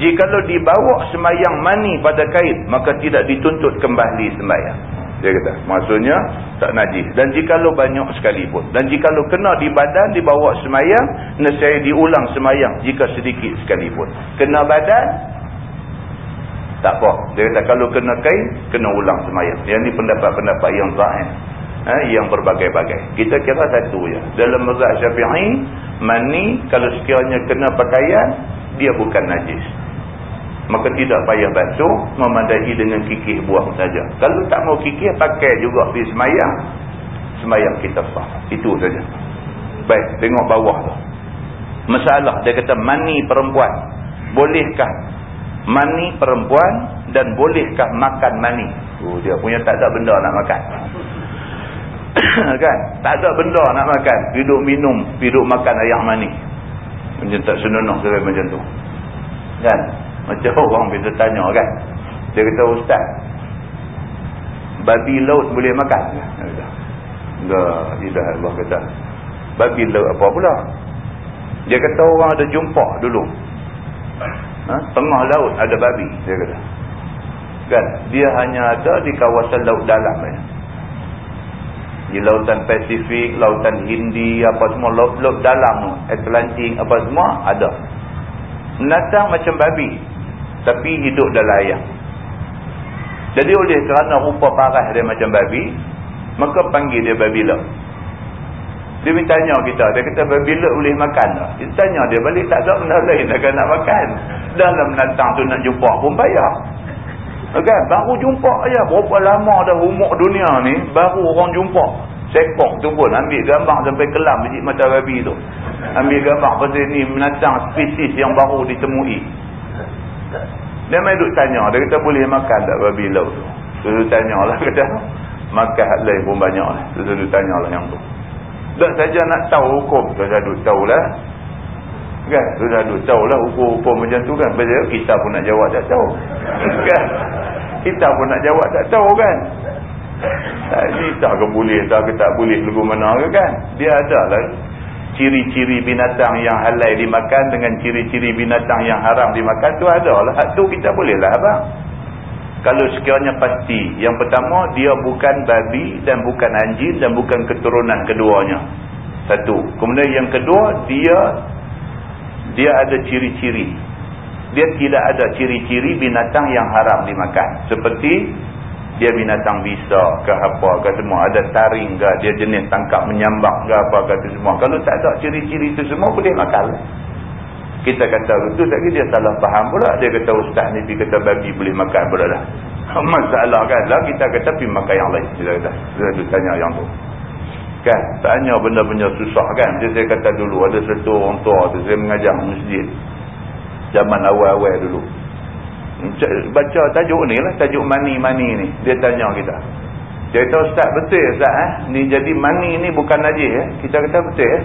Speaker 1: jikalau dibawa semayang mani pada kain, maka tidak dituntut kembali sembahyang. Dia kata, maksudnya tak najis. Dan jikalau banyak sekalipun. Dan jikalau kena di badan, dibawa semayang, nescaya diulang semayang jika sedikit sekalipun. Kena badan, tak apa. Dia kata, kalau kena kain, kena ulang semayang. Yang ini pendapat-pendapat yang zahir ha, yang berbagai-bagai. Kita kira satu ya. Dalam mazhab Syafi'i, mani kalau sekiranya kena pakaian, dia bukan najis. Maka tidak payah basuh, memadai dengan kikih buang saja. Kalau tak mau kikih, pakai juga di semayang. Semayang kita sah. Itu saja. Baik, tengok bawah tu. Masalah, dia kata mani perempuan. Bolehkah mani perempuan dan bolehkah makan mani? Oh, dia punya tak ada benda nak makan. kan tak ada benda nak makan hidup minum hidup makan ayam mani macam tak senonoh macam tu kan macam orang bila tanya kan? Dia kata ustaz babi laut boleh makan? Enggak tidak Allah kata. Babi laut apa pula? Dia kata orang ada jumpa dulu. Ha? tengah laut ada babi dia kata. Kan? Dia hanya ada di kawasan laut dalam ya di lautan Pasifik, lautan Hindi, apa semua, laut-laut dalam Atlantik, apa semua, ada. Menatang macam babi, tapi hidup dalam air. Jadi oleh kerana rupa parah dia macam babi, maka panggil dia babi laut. Dia minta tanya kita, dia kata babi laut boleh makan tak? Kita tanya dia balik, tak ada benda lain nak nak makan. Dalam menatang tu nak jumpa pun payah. Kan? Baru jumpa aja. Berapa lama dah umur dunia ni, baru orang jumpa. Sekok tu pun ambil gambar sampai kelam biji mata babi tu. Ambil gambar pasal ni menatang spesies yang baru ditemui. Dia main duk tanya. Dia kata boleh makan tak babi laut tu? Tu tanya lah kata. Makan lain pun banyak lah. Tu tanya lah yang tu. Tak saja nak tahu hukum. Tu saja duk tahu lah. Kan? Tu saja duk tahu lah hukum-hukum macam tu kan. Pasal kita pun nak jawab tak tahu. Kan? Kita pun nak jawab tak tahu kan. Tak ni ke boleh, tak ke tak boleh lagu mana ke kan. Dia ada lah ciri-ciri binatang yang halal dimakan dengan ciri-ciri binatang yang haram dimakan tu ada lah. tu kita boleh lah abang. Kalau sekiranya pasti. Yang pertama dia bukan babi dan bukan anjing dan bukan keturunan keduanya. Satu. Kemudian yang kedua dia dia ada ciri-ciri dia tidak ada ciri-ciri binatang yang haram dimakan. Seperti dia binatang bisa ke apa ke semua. Ada taring ke, dia jenis tangkap menyambak ke apa ke semua. Kalau tak ada ciri-ciri itu semua boleh makan. Kita kata itu lagi dia salah faham pula. Dia kata ustaz ni pergi kata babi boleh makan pula dah. Masalah kan lah kita kata pergi makan yang lain. Kita kata, kita tanya yang tu. Kan, tanya benda-benda susah kan. Dia saya kata dulu ada satu orang tua tu saya mengajar masjid zaman awal-awal dulu baca tajuk ni lah tajuk mani-mani ni. Dia tanya kita. Dia kata ustaz betul ustaz eh? ni jadi mani ni bukan najis eh? kita kata betul eh?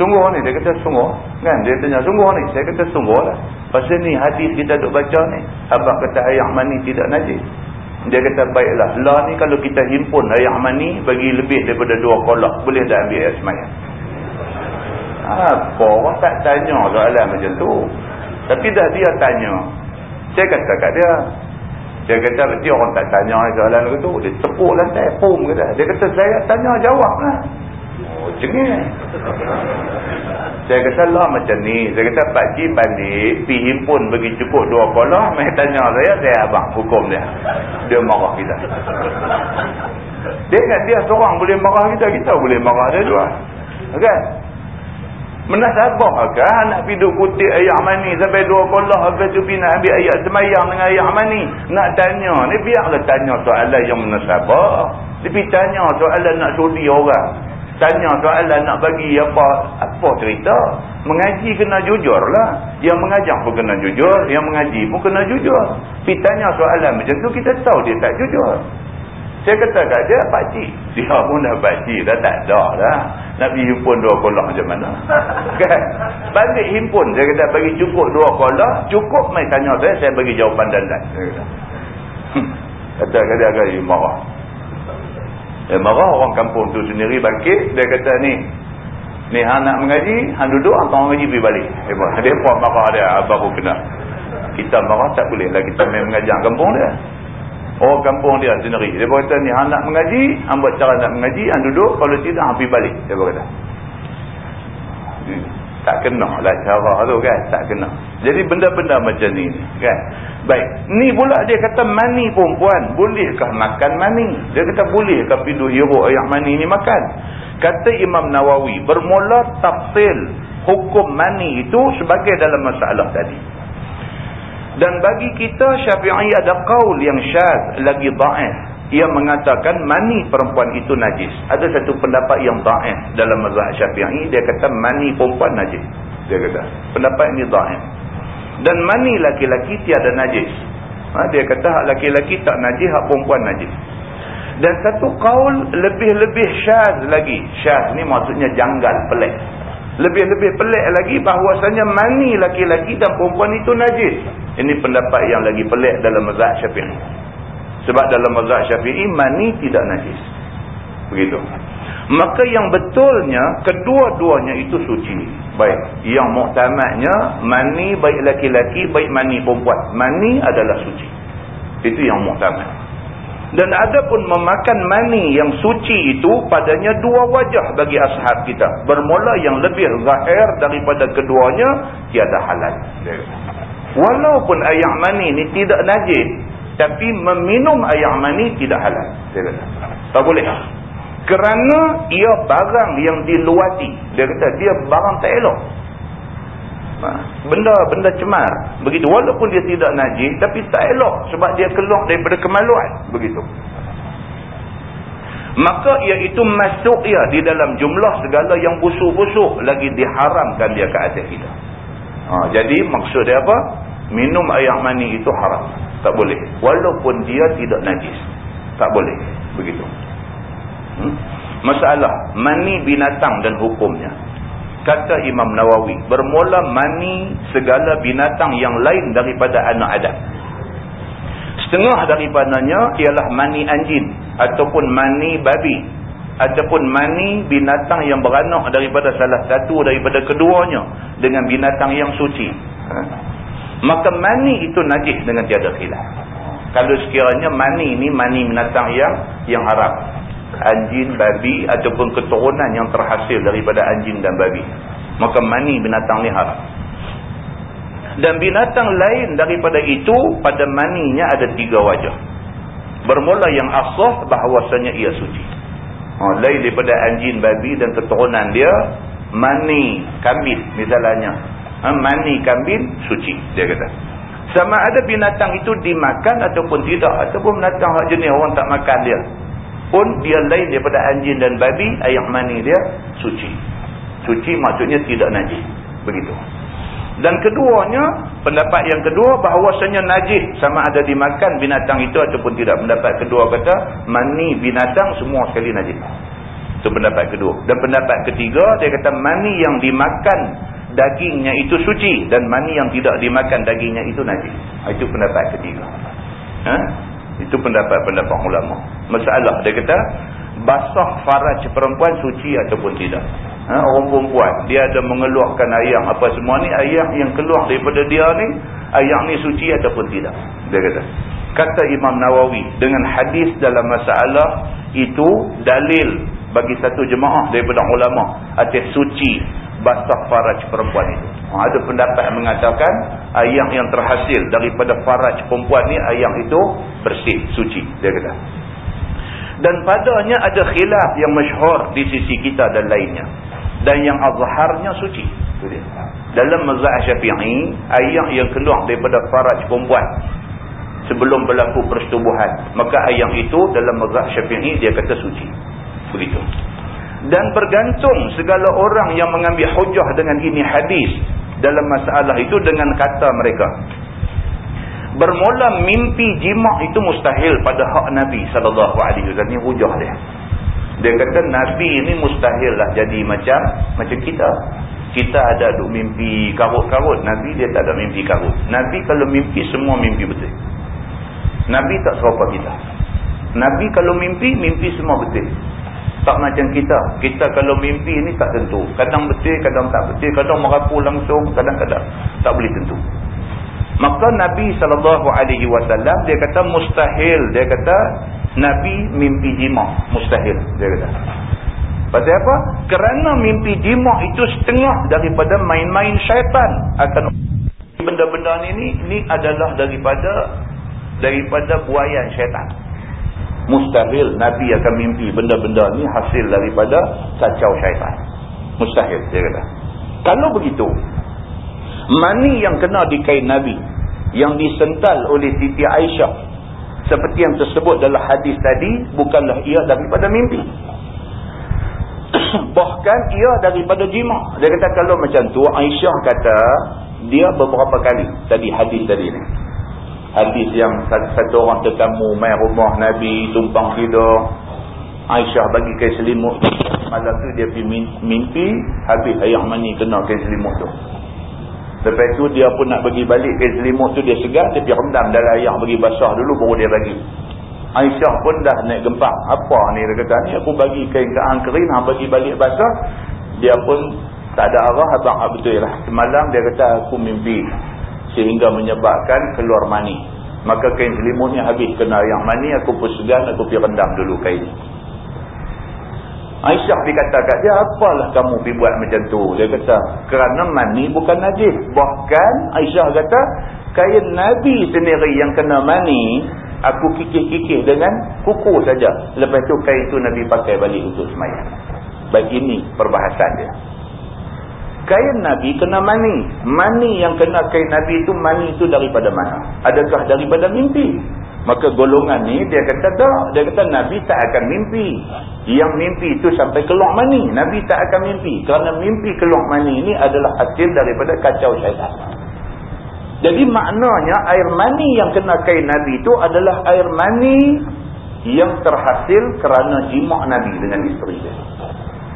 Speaker 1: sungguh ni dia kata sungguh. Kan? Dia tanya sungguh ni? Saya kata sungguh lah. Pasal ni hadis kita duk baca ni abang kata ayak mani tidak najis. Dia kata baiklah lah ni kalau kita himpun ayak mani bagi lebih daripada dua kolak boleh dah ambil air semayang? Apa orang tak tanya soalan macam tu? Tapi dah dia tanya. Saya kata kat dia. Dia kata dia orang tak tanya soalan itu. Dia tepuk lantai. Pum kata. Dia kata saya tanya jawab lah. Oh jengih. Saya kata lah macam ni. Saya kata pakcik balik. Pergi himpun bagi cukup dua kolah. Mereka tanya saya. Saya abang hukum dia. Dia marah kita. Dia ingat dia seorang boleh marah kita. Kita boleh marah dia juga. Kan? Menasabah ke nak pergi duduk kutip ayat mani sampai dua kolah tu pergi nak ambil ayat semayang dengan ayat mani. Nak tanya ni biarlah tanya soalan yang menasabah. Tapi tanya soalan nak sudi orang. Tanya soalan nak bagi apa apa cerita. Mengaji kena jujur lah. Yang mengajar pun kena jujur. Yang mengaji pun kena jujur. Tapi tanya soalan macam tu kita tahu dia tak jujur. Saya kata kat dia, pakcik. Dia pun dah pakcik, dah tak ada dah. Nak pergi himpun dua kolak macam mana. kan? Balik himpun, saya kata bagi cukup dua kolak, cukup main tanya saya, saya bagi jawapan dandan. Hmm. Kata kat dia agak marah. Dia marah orang kampung tu sendiri bangkit, dia kata ni, Ni hang nak mengaji, hang duduk, hang tengok mengaji pergi balik. Hebat. Dia pun marah dia, baru kena. Kita marah tak boleh lah. Kita main mengajar kampung dia. Oh kampung dia sendiri. Dia berkata ni, hang nak mengaji, hang buat cara nak mengaji, hang duduk, kalau tidak, hang pergi balik. Dia berkata. Hmm. Tak kena lah cara tu kan. Tak kena. Jadi benda-benda macam ni kan. Baik. Ni pula dia kata mani perempuan. Bolehkah makan mani? Dia kata bolehkah pindu hirup ayam mani ni makan? Kata Imam Nawawi, bermula tafsil hukum mani itu sebagai dalam masalah tadi. Dan bagi kita syafi'i ada qaul yang syaz lagi da'if. Ia mengatakan mani perempuan itu najis. Ada satu pendapat yang da'if dalam mazhab syafi'i. Dia kata mani perempuan najis. Dia kata. Pendapat ini da'if. Dan mani laki-laki tiada najis. Ha, dia kata hak laki-laki tak najis, hak perempuan najis. Dan satu kaul lebih-lebih syaz lagi. Syaz ni maksudnya janggal, pelik. Lebih-lebih pelik lagi bahawasanya mani laki-laki dan perempuan itu najis. Ini pendapat yang lagi pelik dalam mazhab syafi'i. Sebab dalam mazhab syafi'i mani tidak najis. Begitu. Maka yang betulnya kedua-duanya itu suci. Baik. Yang muktamadnya mani baik laki-laki baik mani perempuan. Mani adalah suci. Itu yang muktamad. Dan ada pun memakan mani yang suci itu padanya dua wajah bagi ashab kita. Bermula yang lebih zahir daripada keduanya, tiada halal. Walaupun ayak mani ini tidak najis, tapi meminum ayak mani tidak halal. Tak boleh. Kerana ia barang yang diluati. Dia kata dia barang tak elok. Benda-benda cemar. Begitu. Walaupun dia tidak najis. Tapi tak elok. Sebab dia keluar daripada kemaluan. Begitu. Maka iaitu masuk ia di dalam jumlah segala yang busuk-busuk. Lagi diharamkan dia ke atas kita. Ha, jadi maksud dia apa? Minum air mani itu haram. Tak boleh. Walaupun dia tidak najis. Tak boleh. Begitu. Hmm? Masalah. Mani binatang dan hukumnya kata Imam Nawawi bermula mani segala binatang yang lain daripada anak Adam. Setengah daripadanya ialah mani anjing ataupun mani babi ataupun mani binatang yang beranak daripada salah satu daripada keduanya dengan binatang yang suci. Ha? maka mani itu najis dengan tiada khilaf. Kalau sekiranya mani ini mani binatang yang yang haram anjing, babi ataupun keturunan yang terhasil daripada anjing dan babi. Maka mani binatang ni haram. Dan binatang lain daripada itu pada maninya ada tiga wajah. Bermula yang asah bahawasanya ia suci. Ha, lain daripada anjing, babi dan keturunan dia mani kambing misalnya. Ha, mani kambing suci dia kata. Sama ada binatang itu dimakan ataupun tidak ataupun binatang jenis orang tak makan dia pun dia lain daripada anjing dan babi air mani dia suci. Suci maksudnya tidak najis. Begitu. Dan keduanya pendapat yang kedua bahawasanya najis sama ada dimakan binatang itu ataupun tidak. Pendapat kedua kata mani binatang semua sekali najis. Itu pendapat kedua. Dan pendapat ketiga dia kata mani yang dimakan dagingnya itu suci dan mani yang tidak dimakan dagingnya itu najis. Itu pendapat ketiga. Ha? Itu pendapat-pendapat ulama. Masalah dia kata basah faraj perempuan suci ataupun tidak. Ha, orang perempuan dia ada mengeluarkan ayam apa semua ni ayam yang keluar daripada dia ni ayam ni suci ataupun tidak. Dia kata. Kata Imam Nawawi dengan hadis dalam masalah itu dalil bagi satu jemaah daripada ulama atas suci basah faraj perempuan itu. Ha, ada pendapat mengatakan ayam yang terhasil daripada faraj perempuan ni ayam itu bersih, suci. Dia kata. Dan padanya ada khilaf yang masyhur di sisi kita dan lainnya. Dan yang azharnya suci. Dalam mazhab syafi'i, ayam yang keluar daripada faraj perempuan sebelum berlaku persetubuhan. Maka ayam itu dalam mazhab syafi'i dia kata suci. Begitu dan bergantung segala orang yang mengambil hujah dengan ini hadis dalam masalah itu dengan kata mereka. Bermula mimpi jimak itu mustahil pada hak Nabi wasallam. Ini hujah dia. Dia kata Nabi ini mustahil lah jadi macam macam kita. Kita ada duk mimpi karut-karut Nabi dia tak ada mimpi karut. Nabi kalau mimpi semua mimpi betul. Nabi tak serupa kita. Nabi kalau mimpi mimpi semua betul Tak macam kita. Kita kalau mimpi ni tak tentu. Kadang betul, kadang tak betul. Kadang merapu langsung, kadang-kadang tak boleh tentu. Maka Nabi SAW dia kata mustahil. Dia kata Nabi mimpi jima. Mustahil. Dia kata. Pasal apa? Kerana mimpi jima itu setengah daripada main-main syaitan. Akan benda-benda ni, ni adalah daripada daripada buayan syaitan. Mustahil Nabi akan mimpi benda-benda ni hasil daripada kacau syaitan. Mustahil, dia kata. Kalau begitu, mani yang kena di kain Nabi, yang disental oleh Siti Aisyah, seperti yang tersebut dalam hadis tadi, bukanlah ia daripada mimpi. Bahkan ia daripada jima. Dia kata kalau macam tu, Aisyah kata, dia beberapa kali, tadi hadis tadi ni hadis yang satu orang tetamu main rumah Nabi tumpang tidur Aisyah bagi kain selimut malam tu dia pergi mimpi habis ayah mani kena kain selimut tu. Lepas tu dia pun nak bagi balik kain selimut tu dia segar dia pergi rendam dalam ayah bagi basah dulu baru dia bagi. Aisyah pun dah naik gempak apa ni? dia kata. Ni aku bagi kain keang kering nak bagi balik basah. Dia pun tak ada arah abang betul lah? Semalam dia kata aku mimpi sehingga menyebabkan keluar mani. Maka kain selimut ni habis kena yang mani aku pun segan aku pergi rendam dulu kain. Aisyah dikata kat dia apalah kamu pergi buat macam tu? Dia kata kerana mani bukan najis. Bahkan Aisyah kata kain Nabi sendiri yang kena mani aku kikih-kikih dengan kuku saja. Lepas tu kain tu Nabi pakai balik untuk semayang. Baik ini perbahasan dia kain Nabi kena mani. Mani yang kena kain Nabi itu mani itu daripada mana? Adakah daripada mimpi? Maka golongan ni dia kata tak. Dia kata Nabi tak akan mimpi. Yang mimpi itu sampai keluar mani. Nabi tak akan mimpi. Kerana mimpi keluar mani ini adalah hasil daripada kacau syaitan. Jadi maknanya air mani yang kena kain Nabi itu adalah air mani yang terhasil kerana jimak Nabi dengan isteri dia.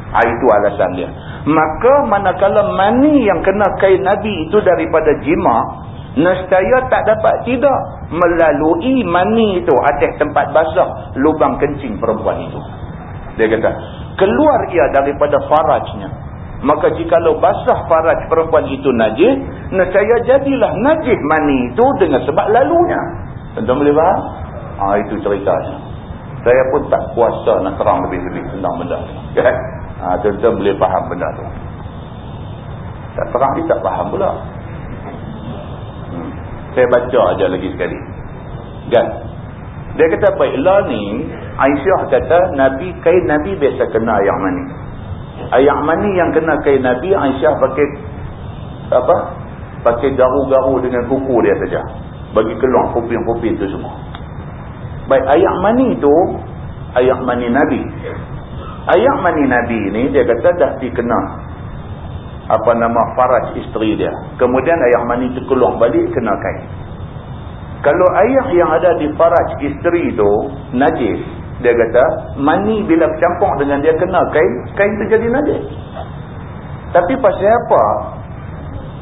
Speaker 1: Ha, itu alasan dia. Maka manakala mani yang kena kain Nabi itu daripada jima, nescaya tak dapat tidak melalui mani itu atas tempat basah lubang kencing perempuan itu. Dia kata, keluar ia daripada farajnya. Maka jikalau basah faraj perempuan itu najis, nescaya jadilah najis mani itu dengan sebab lalunya. Tentu boleh faham? Ha, itu ceritanya. Saya pun tak kuasa nak terang lebih-lebih tentang benda ini. Okay? Ha, tuan-tuan boleh faham benda tu. Tak terang dia tak faham pula. Hmm. Saya baca aja lagi sekali. Kan? Dia kata baiklah ni, Aisyah kata Nabi kain Nabi biasa kena ayam mani. Ayam mani yang kena kain Nabi, Aisyah pakai apa? Pakai garu-garu dengan kuku dia saja. Bagi keluar kuping-kuping tu semua. Baik, ayam mani tu, ayam mani Nabi. Ayat mani Nabi ni dia kata dah dikena apa nama faraj isteri dia. Kemudian ayat mani tu keluar balik kena kain. Kalau ayat yang ada di faraj isteri tu najis, dia kata mani bila bercampur dengan dia kena kain, kain tu jadi najis. Tapi pasal apa?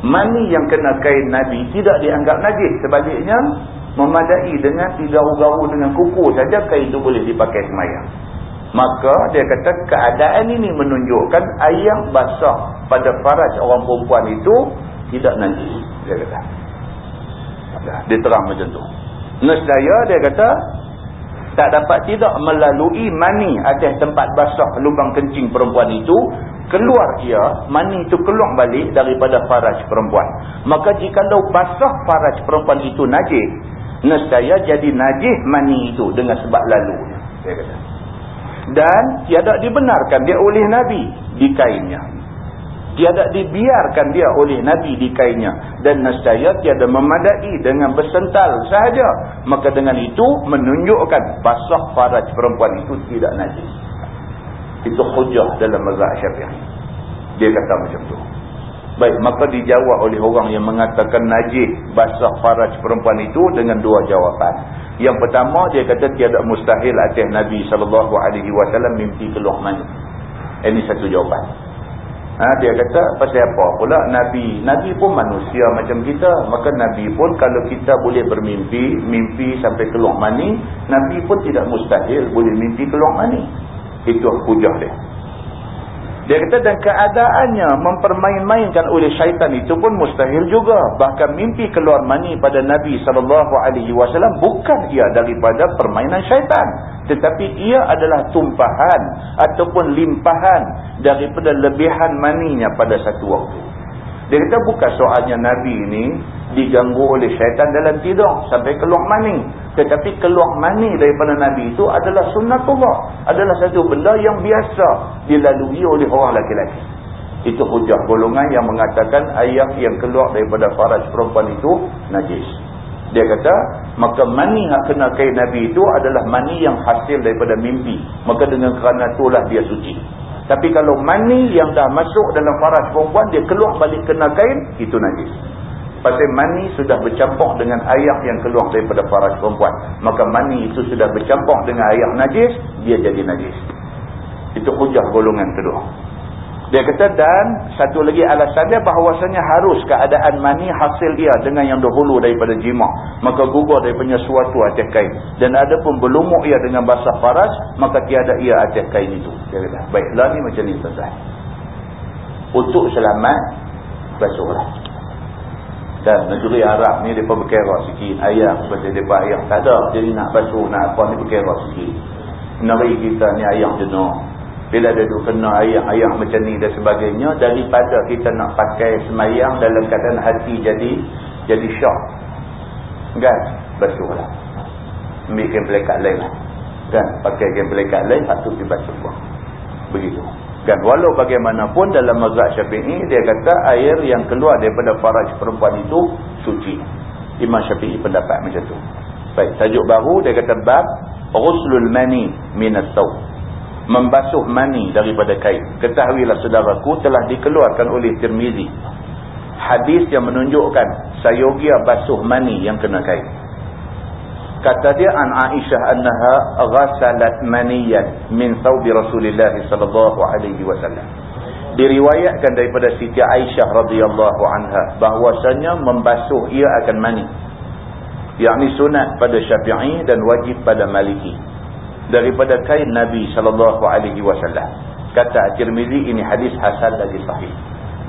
Speaker 1: Mani yang kena kain Nabi tidak dianggap najis. Sebaliknya memadai dengan tiga garu dengan kuku saja kain tu boleh dipakai semayang. Maka dia kata keadaan ini menunjukkan ayam basah pada faraj orang perempuan itu tidak najis. Dia kata. Dia terang macam tu. Nesdaya dia kata tak dapat tidak melalui mani atas tempat basah lubang kencing perempuan itu keluar ia mani itu keluar balik daripada faraj perempuan maka jika basah faraj perempuan itu najis nescaya jadi najis mani itu dengan sebab lalu dia kata dan tiada dibenarkan dia oleh Nabi di kainnya. Tiada dibiarkan dia oleh Nabi di kainnya. Dan nescaya tiada memadai dengan bersental sahaja. Maka dengan itu menunjukkan basah faraj perempuan itu tidak najis. Itu hujah dalam mazhab syafi'i. Dia kata macam tu. Baik, maka dijawab oleh orang yang mengatakan najis basah faraj perempuan itu dengan dua jawapan. Yang pertama dia kata tiada mustahil atas Nabi SAW mimpi keluar mani. Ini satu jawapan. Ha, dia kata pasal apa pula Nabi. Nabi pun manusia macam kita. Maka Nabi pun kalau kita boleh bermimpi, mimpi sampai keluar mani. Nabi pun tidak mustahil boleh mimpi keluar mani. Itu hujah dia. Dia kata dan keadaannya mempermain-mainkan oleh syaitan itu pun mustahil juga. Bahkan mimpi keluar mani pada Nabi SAW bukan ia daripada permainan syaitan. Tetapi ia adalah tumpahan ataupun limpahan daripada lebihan maninya pada satu waktu. Dia kata bukan soalnya Nabi ini diganggu oleh syaitan dalam tidur sampai keluar mani. Tetapi keluar mani daripada Nabi itu adalah sunnatullah. Adalah satu benda yang biasa dilalui oleh orang laki-laki. Itu hujah golongan yang mengatakan ayat yang keluar daripada faraj perempuan itu najis. Dia kata, maka mani yang kena kain Nabi itu adalah mani yang hasil daripada mimpi. Maka dengan kerana itulah dia suci. Tapi kalau mani yang dah masuk dalam faraj perempuan, dia keluar balik kena kain, itu najis. Pasal mani sudah bercampur dengan air yang keluar daripada faraj perempuan. Maka mani itu sudah bercampur dengan air najis, dia jadi najis. Itu hujah golongan kedua. Dia kata dan satu lagi alasan dia bahawasanya harus keadaan mani hasil dia dengan yang dahulu daripada jima. Maka gugur daripada suatu atas kain. Dan ada pun berlumuk ia dengan basah faras, maka tiada ia atas kain itu. Dia kata, baiklah ni macam ni tuan Untuk selamat, basuhlah. Dan negeri Arab ni mereka berkera sikit. Ayah, sebab mereka ayah tak ada. Jadi nak basuh, nak apa ni berkera sikit. Negeri kita ni ayah jenuh. Bila dia tu kena ayah-ayah macam ni dan sebagainya. Daripada kita nak pakai semayang dalam keadaan hati jadi jadi syok. Kan? Basuh lah. Ambil kain pelekat lain lah. Kan? Pakai kain pelekat lain. Lepas tu dia basuh pun. Begitu. Kan? Walau bagaimanapun dalam mazhab syafi'i. Dia kata air yang keluar daripada faraj perempuan itu suci. Imam syafi'i pendapat macam tu. Baik. Tajuk baru dia kata bab. Ruslul mani minas tawf membasuh mani daripada kain. Ketahuilah saudaraku telah dikeluarkan oleh Tirmizi. Hadis yang menunjukkan sayogia basuh mani yang kena kain. Kata dia an Aisyah annaha ghasalat maniyan min thawbi Rasulullah sallallahu alaihi wasallam. Diriwayatkan daripada Siti Aisyah radhiyallahu anha bahwasanya membasuh ia akan mani. Yakni sunat pada Syafi'i dan wajib pada Maliki daripada kain Nabi sallallahu alaihi wasallam. Kata At-Tirmizi ini hadis hasan lagi sahih.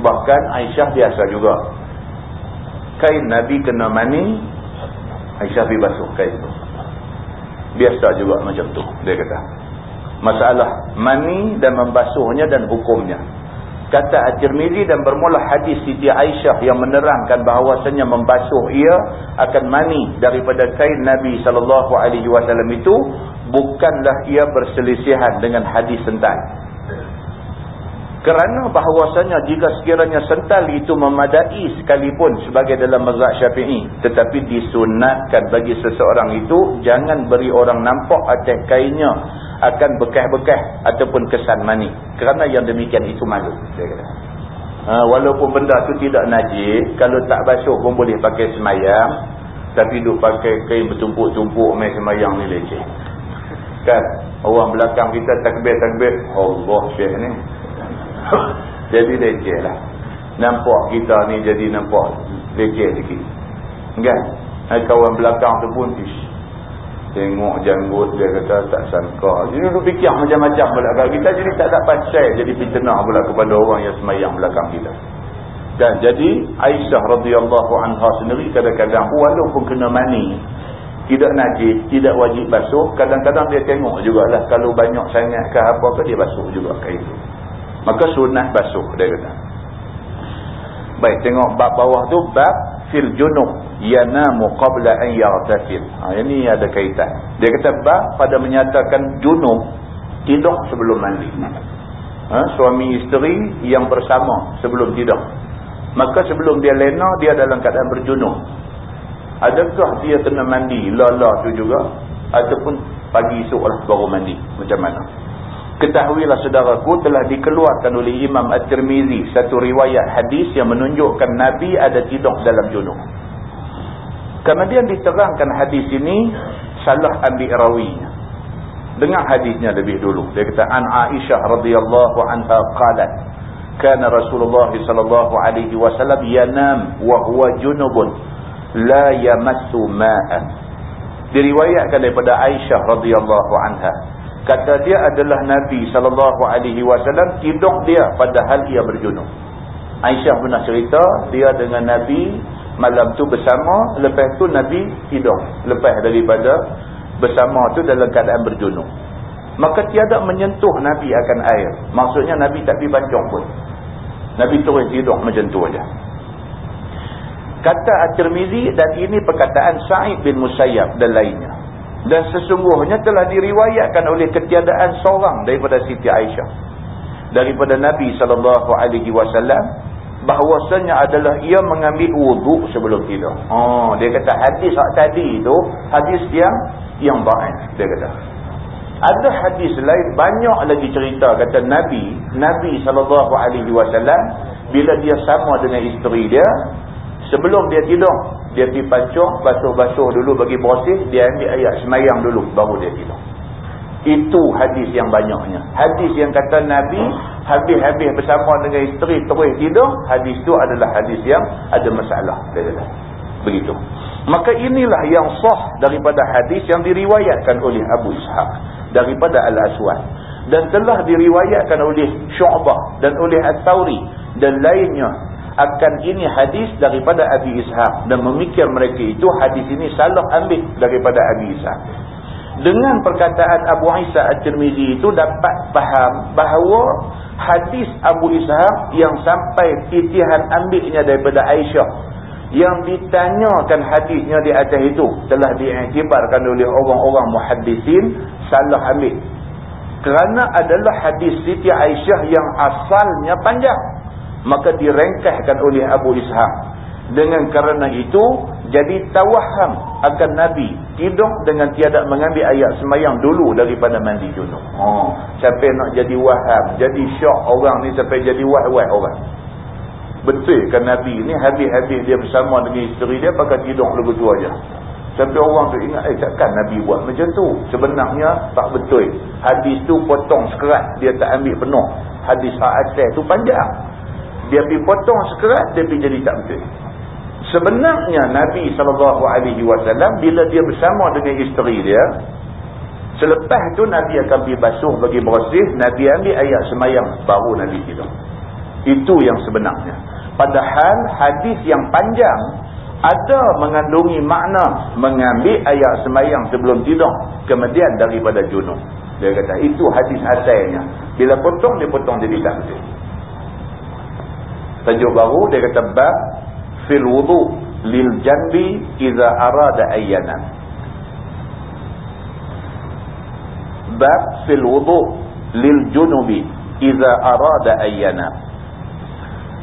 Speaker 1: Bahkan Aisyah biasa juga. Kain Nabi kena mani, Aisyah pergi basuh kain itu. Biasa juga macam tu dia kata. Masalah mani dan membasuhnya dan hukumnya. Kata At-Tirmizi dan bermula hadis Siti Aisyah yang menerangkan bahawasanya membasuh ia akan mani daripada kain Nabi sallallahu alaihi wasallam itu bukanlah ia berselisihan dengan hadis sental. Kerana bahawasanya jika sekiranya sental itu memadai sekalipun sebagai dalam mazhab syafi'i. Tetapi disunatkan bagi seseorang itu jangan beri orang nampak atas kainnya akan bekas-bekas ataupun kesan mani. Kerana yang demikian itu malu. Ha, walaupun benda itu tidak najis, kalau tak basuh pun boleh pakai semayang. Tapi duk pakai kain bertumpuk-tumpuk main semayang ni leceh kan orang belakang kita takbir-takbir Allah syekh ni jadi leceh lah. Nampak kita ni jadi nampak leceh sikit kan? Kawan belakang tu pun ish, tengok janggut dia kata tak sangka. Dia fikir macam-macam kita jadi tak dapat share jadi fitnah pula kepada orang yang semayang belakang kita. Dan jadi Aisyah radhiyallahu anha sendiri kadang-kadang walaupun kena mani tidak najis, tidak wajib basuh. Kadang-kadang dia tengok jugalah kalau banyak sangat ke apa ke dia basuh juga kain. Maka sunat basuh dia kata. Baik, tengok bab bawah tu bab fil junub yanamu qabla an yaghtasil. Ha ini ada kaitan. Dia kata bab pada menyatakan junub tidur sebelum mandi. Ha, suami isteri yang bersama sebelum tidur. Maka sebelum dia lena dia dalam keadaan berjunub. Adakah dia kena mandi lala tu juga ataupun pagi esok lah baru mandi macam mana ketahuilah saudaraku telah dikeluarkan oleh Imam At-Tirmizi satu riwayat hadis yang menunjukkan Nabi ada tidur dalam junub. Kemudian diterangkan hadis ini salah ambil rawinya dengar hadisnya lebih dulu. Dia kata an Aisyah radhiyallahu anha qalat kana Rasulullah sallallahu alaihi wasallam yanam wa huwa junubun la yamassu ma'an. Diriwayatkan daripada Aisyah radhiyallahu anha kata dia adalah Nabi SAW tidur dia padahal ia berjunuk Aisyah pernah cerita dia dengan Nabi malam tu bersama lepas tu Nabi tidur lepas daripada bersama tu dalam keadaan berjunuk maka tiada menyentuh Nabi akan air. Maksudnya Nabi tak pergi bancong pun. Nabi terus tidur macam tu aja. kata At-Tirmizi dan ini perkataan Sa'id bin Musayyab dan lainnya dan sesungguhnya telah diriwayatkan oleh ketiadaan seorang daripada Siti Aisyah. Daripada Nabi SAW bahawasanya adalah ia mengambil wuduk sebelum tidur. Oh, dia kata hadis tadi itu hadis yang yang baik dia kata. Ada hadis lain banyak lagi cerita kata Nabi Nabi SAW bila dia sama dengan isteri dia sebelum dia tidur dia pergi pancung, basuh-basuh dulu bagi bersih, dia ambil ayat semayang dulu, baru dia tidur. Itu hadis yang banyaknya. Hadis yang kata Nabi, habis-habis bersama dengan isteri terus tidur, hadis itu adalah hadis yang ada masalah. Begitu. Maka inilah yang sah daripada hadis yang diriwayatkan oleh Abu Ishaq. Daripada Al-Aswad. Dan telah diriwayatkan oleh Syu'bah dan oleh At-Tawri dan lainnya akan ini hadis daripada Abi Ishaq. Dan memikir mereka itu hadis ini salah ambil daripada Abi Ishaq. Dengan perkataan Abu Isa At-Tirmizi itu dapat faham bahawa hadis Abu Ishaq yang sampai titihan ambilnya daripada Aisyah yang ditanyakan hadisnya di atas itu telah diiktibarkan oleh orang-orang muhaddisin salah ambil. Kerana adalah hadis Siti Aisyah yang asalnya panjang maka direngkahkan oleh Abu Ishaq. Dengan kerana itu jadi tawaham akan Nabi tidur dengan tiada mengambil ayat semayang dulu daripada mandi junub. Oh, sampai nak jadi waham jadi syok orang ni sampai jadi wah-wah orang? Betul kan Nabi ni habis-habis dia bersama dengan isteri dia pakai tidur lebih tu aja. Sampai orang tu ingat eh takkan Nabi buat macam tu? Sebenarnya tak betul. Hadis tu potong sekerat dia tak ambil penuh. Hadis saat tu panjang dia pergi potong sekerat dia pergi jadi tak betul sebenarnya Nabi SAW bila dia bersama dengan isteri dia selepas tu Nabi akan pergi basuh bagi bersih Nabi ambil ayat semayang baru Nabi tidur. Itu yang sebenarnya. Padahal hadis yang panjang ada mengandungi makna mengambil ayat semayang sebelum tidur kemudian daripada junub. Dia kata itu hadis asalnya bila potong dia potong jadi tak betul tajuk baru dia kata bab fil wudu lil janbi idza arada ayyana. Bab fil wudu lil junubi idza arada ayyana.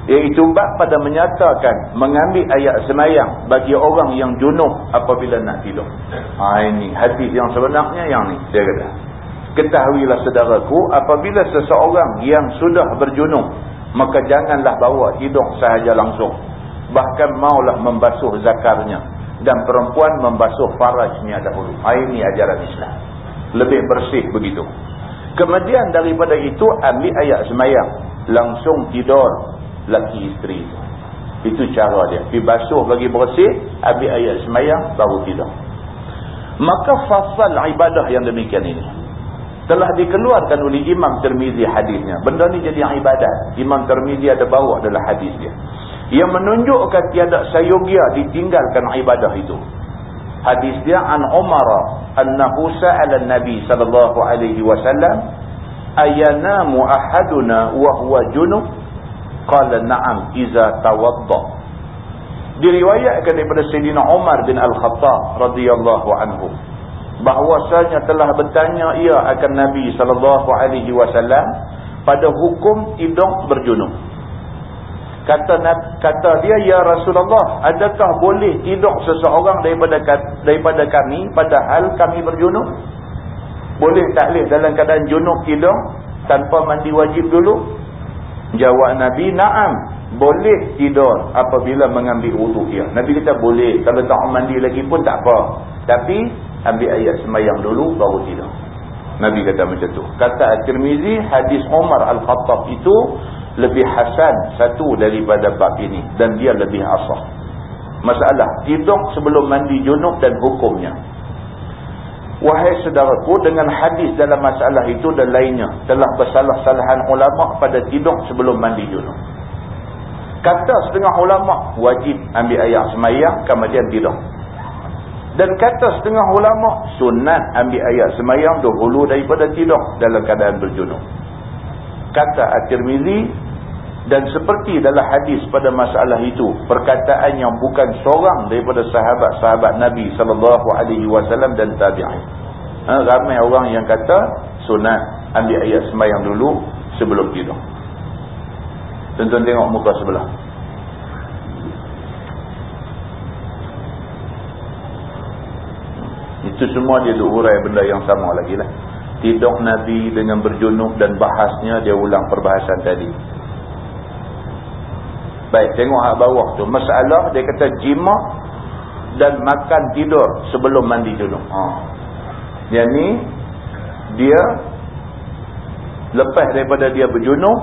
Speaker 1: Iaitu bab pada menyatakan mengambil ayat semayang bagi orang yang junub apabila nak tidur. Ha, ini hadis yang sebenarnya yang ni dia kata. Ketahuilah saudaraku apabila seseorang yang sudah berjunub maka janganlah bawa hidung sahaja langsung. Bahkan maulah membasuh zakarnya. Dan perempuan membasuh farajnya dahulu. Ini ajaran Islam. Lebih bersih begitu. Kemudian daripada itu ambil ayat semayang. Langsung tidur laki isteri itu. Itu cara dia. Pergi basuh bagi bersih ambil ayat semayang baru tidur. Maka fasal ibadah yang demikian ini telah dikeluarkan oleh Imam Tirmizi hadisnya. Benda ni jadi ibadat. Imam Tirmizi ada bawa adalah hadis dia. Yang menunjukkan tiada sayogia ditinggalkan ibadah itu. Hadis dia an Umar annahu sa'ala Nabi sallallahu alaihi wasallam ayanamu ahaduna wa huwa junub qala na'am iza tawadda diriwayatkan daripada Sayyidina Umar bin Al-Khattab radhiyallahu anhu bahwasanya telah bertanya ia akan Nabi sallallahu alaihi wasallam pada hukum tidur berjunub. Kata kata dia ya Rasulullah, adakah boleh tidur seseorang daripada daripada kami padahal kami berjunub? Boleh tak boleh dalam keadaan junub tidur tanpa mandi wajib dulu? Jawab Nabi, "Na'am." Boleh tidur apabila mengambil wuduk dia. Nabi kata boleh. Kalau tak mandi lagi pun tak apa. Tapi ambil ayat semayang dulu baru tidur. Nabi kata macam tu. Kata At-Tirmizi hadis Umar Al-Khattab itu lebih hasan satu daripada bab ini. Dan dia lebih asah. Masalah tidur sebelum mandi junub dan hukumnya. Wahai saudaraku dengan hadis dalam masalah itu dan lainnya telah bersalah-salahan ulama pada tidur sebelum mandi junub. Kata setengah ulama wajib ambil ayat semayang kemudian tidur. Dan kata setengah ulama sunat ambil ayat semayang dahulu daripada tidur dalam keadaan berjunub. Kata At-Tirmizi dan seperti dalam hadis pada masalah itu perkataan yang bukan seorang daripada sahabat-sahabat Nabi sallallahu alaihi wasallam dan tabi'in. Ha, ramai orang yang kata sunat ambil ayat semayang dulu sebelum tidur. Tuan-tuan tengok muka sebelah. Itu semua dia duk hurai benda yang sama lagi lah. Tidur Nabi dengan berjunuk dan bahasnya dia ulang perbahasan tadi. Baik, tengok hak bawah tu. Masalah dia kata jima dan makan tidur sebelum mandi junuk. Ha. Yang ni, dia lepas daripada dia berjunuk,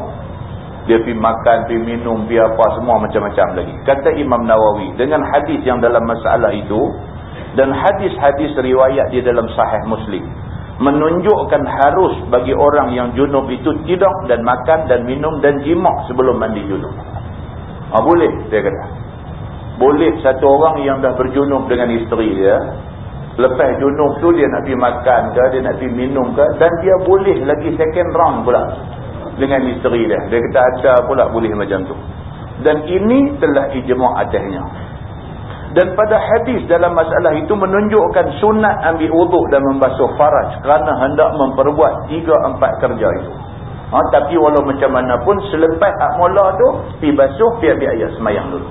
Speaker 1: dia pergi makan, pergi minum, pergi apa semua macam-macam lagi. Kata Imam Nawawi, dengan hadis yang dalam masalah itu, dan hadis-hadis riwayat di dalam sahih muslim, menunjukkan harus bagi orang yang junub itu tidur dan makan dan minum dan jimak sebelum mandi junub. Ha, boleh, dia kata. Boleh satu orang yang dah berjunub dengan isteri dia, lepas junub tu dia nak pergi makan ke, dia nak pergi minum ke, dan dia boleh lagi second round pula dengan isteri dia. Dia kata ada pula boleh macam tu. Dan ini telah ijma' atasnya. Dan pada hadis dalam masalah itu menunjukkan sunat ambil uduk dan membasuh faraj kerana hendak memperbuat tiga empat kerja itu. Ha, tapi walau macam mana pun selepas hak mula tu pi basuh pi ambil ayat semayang dulu.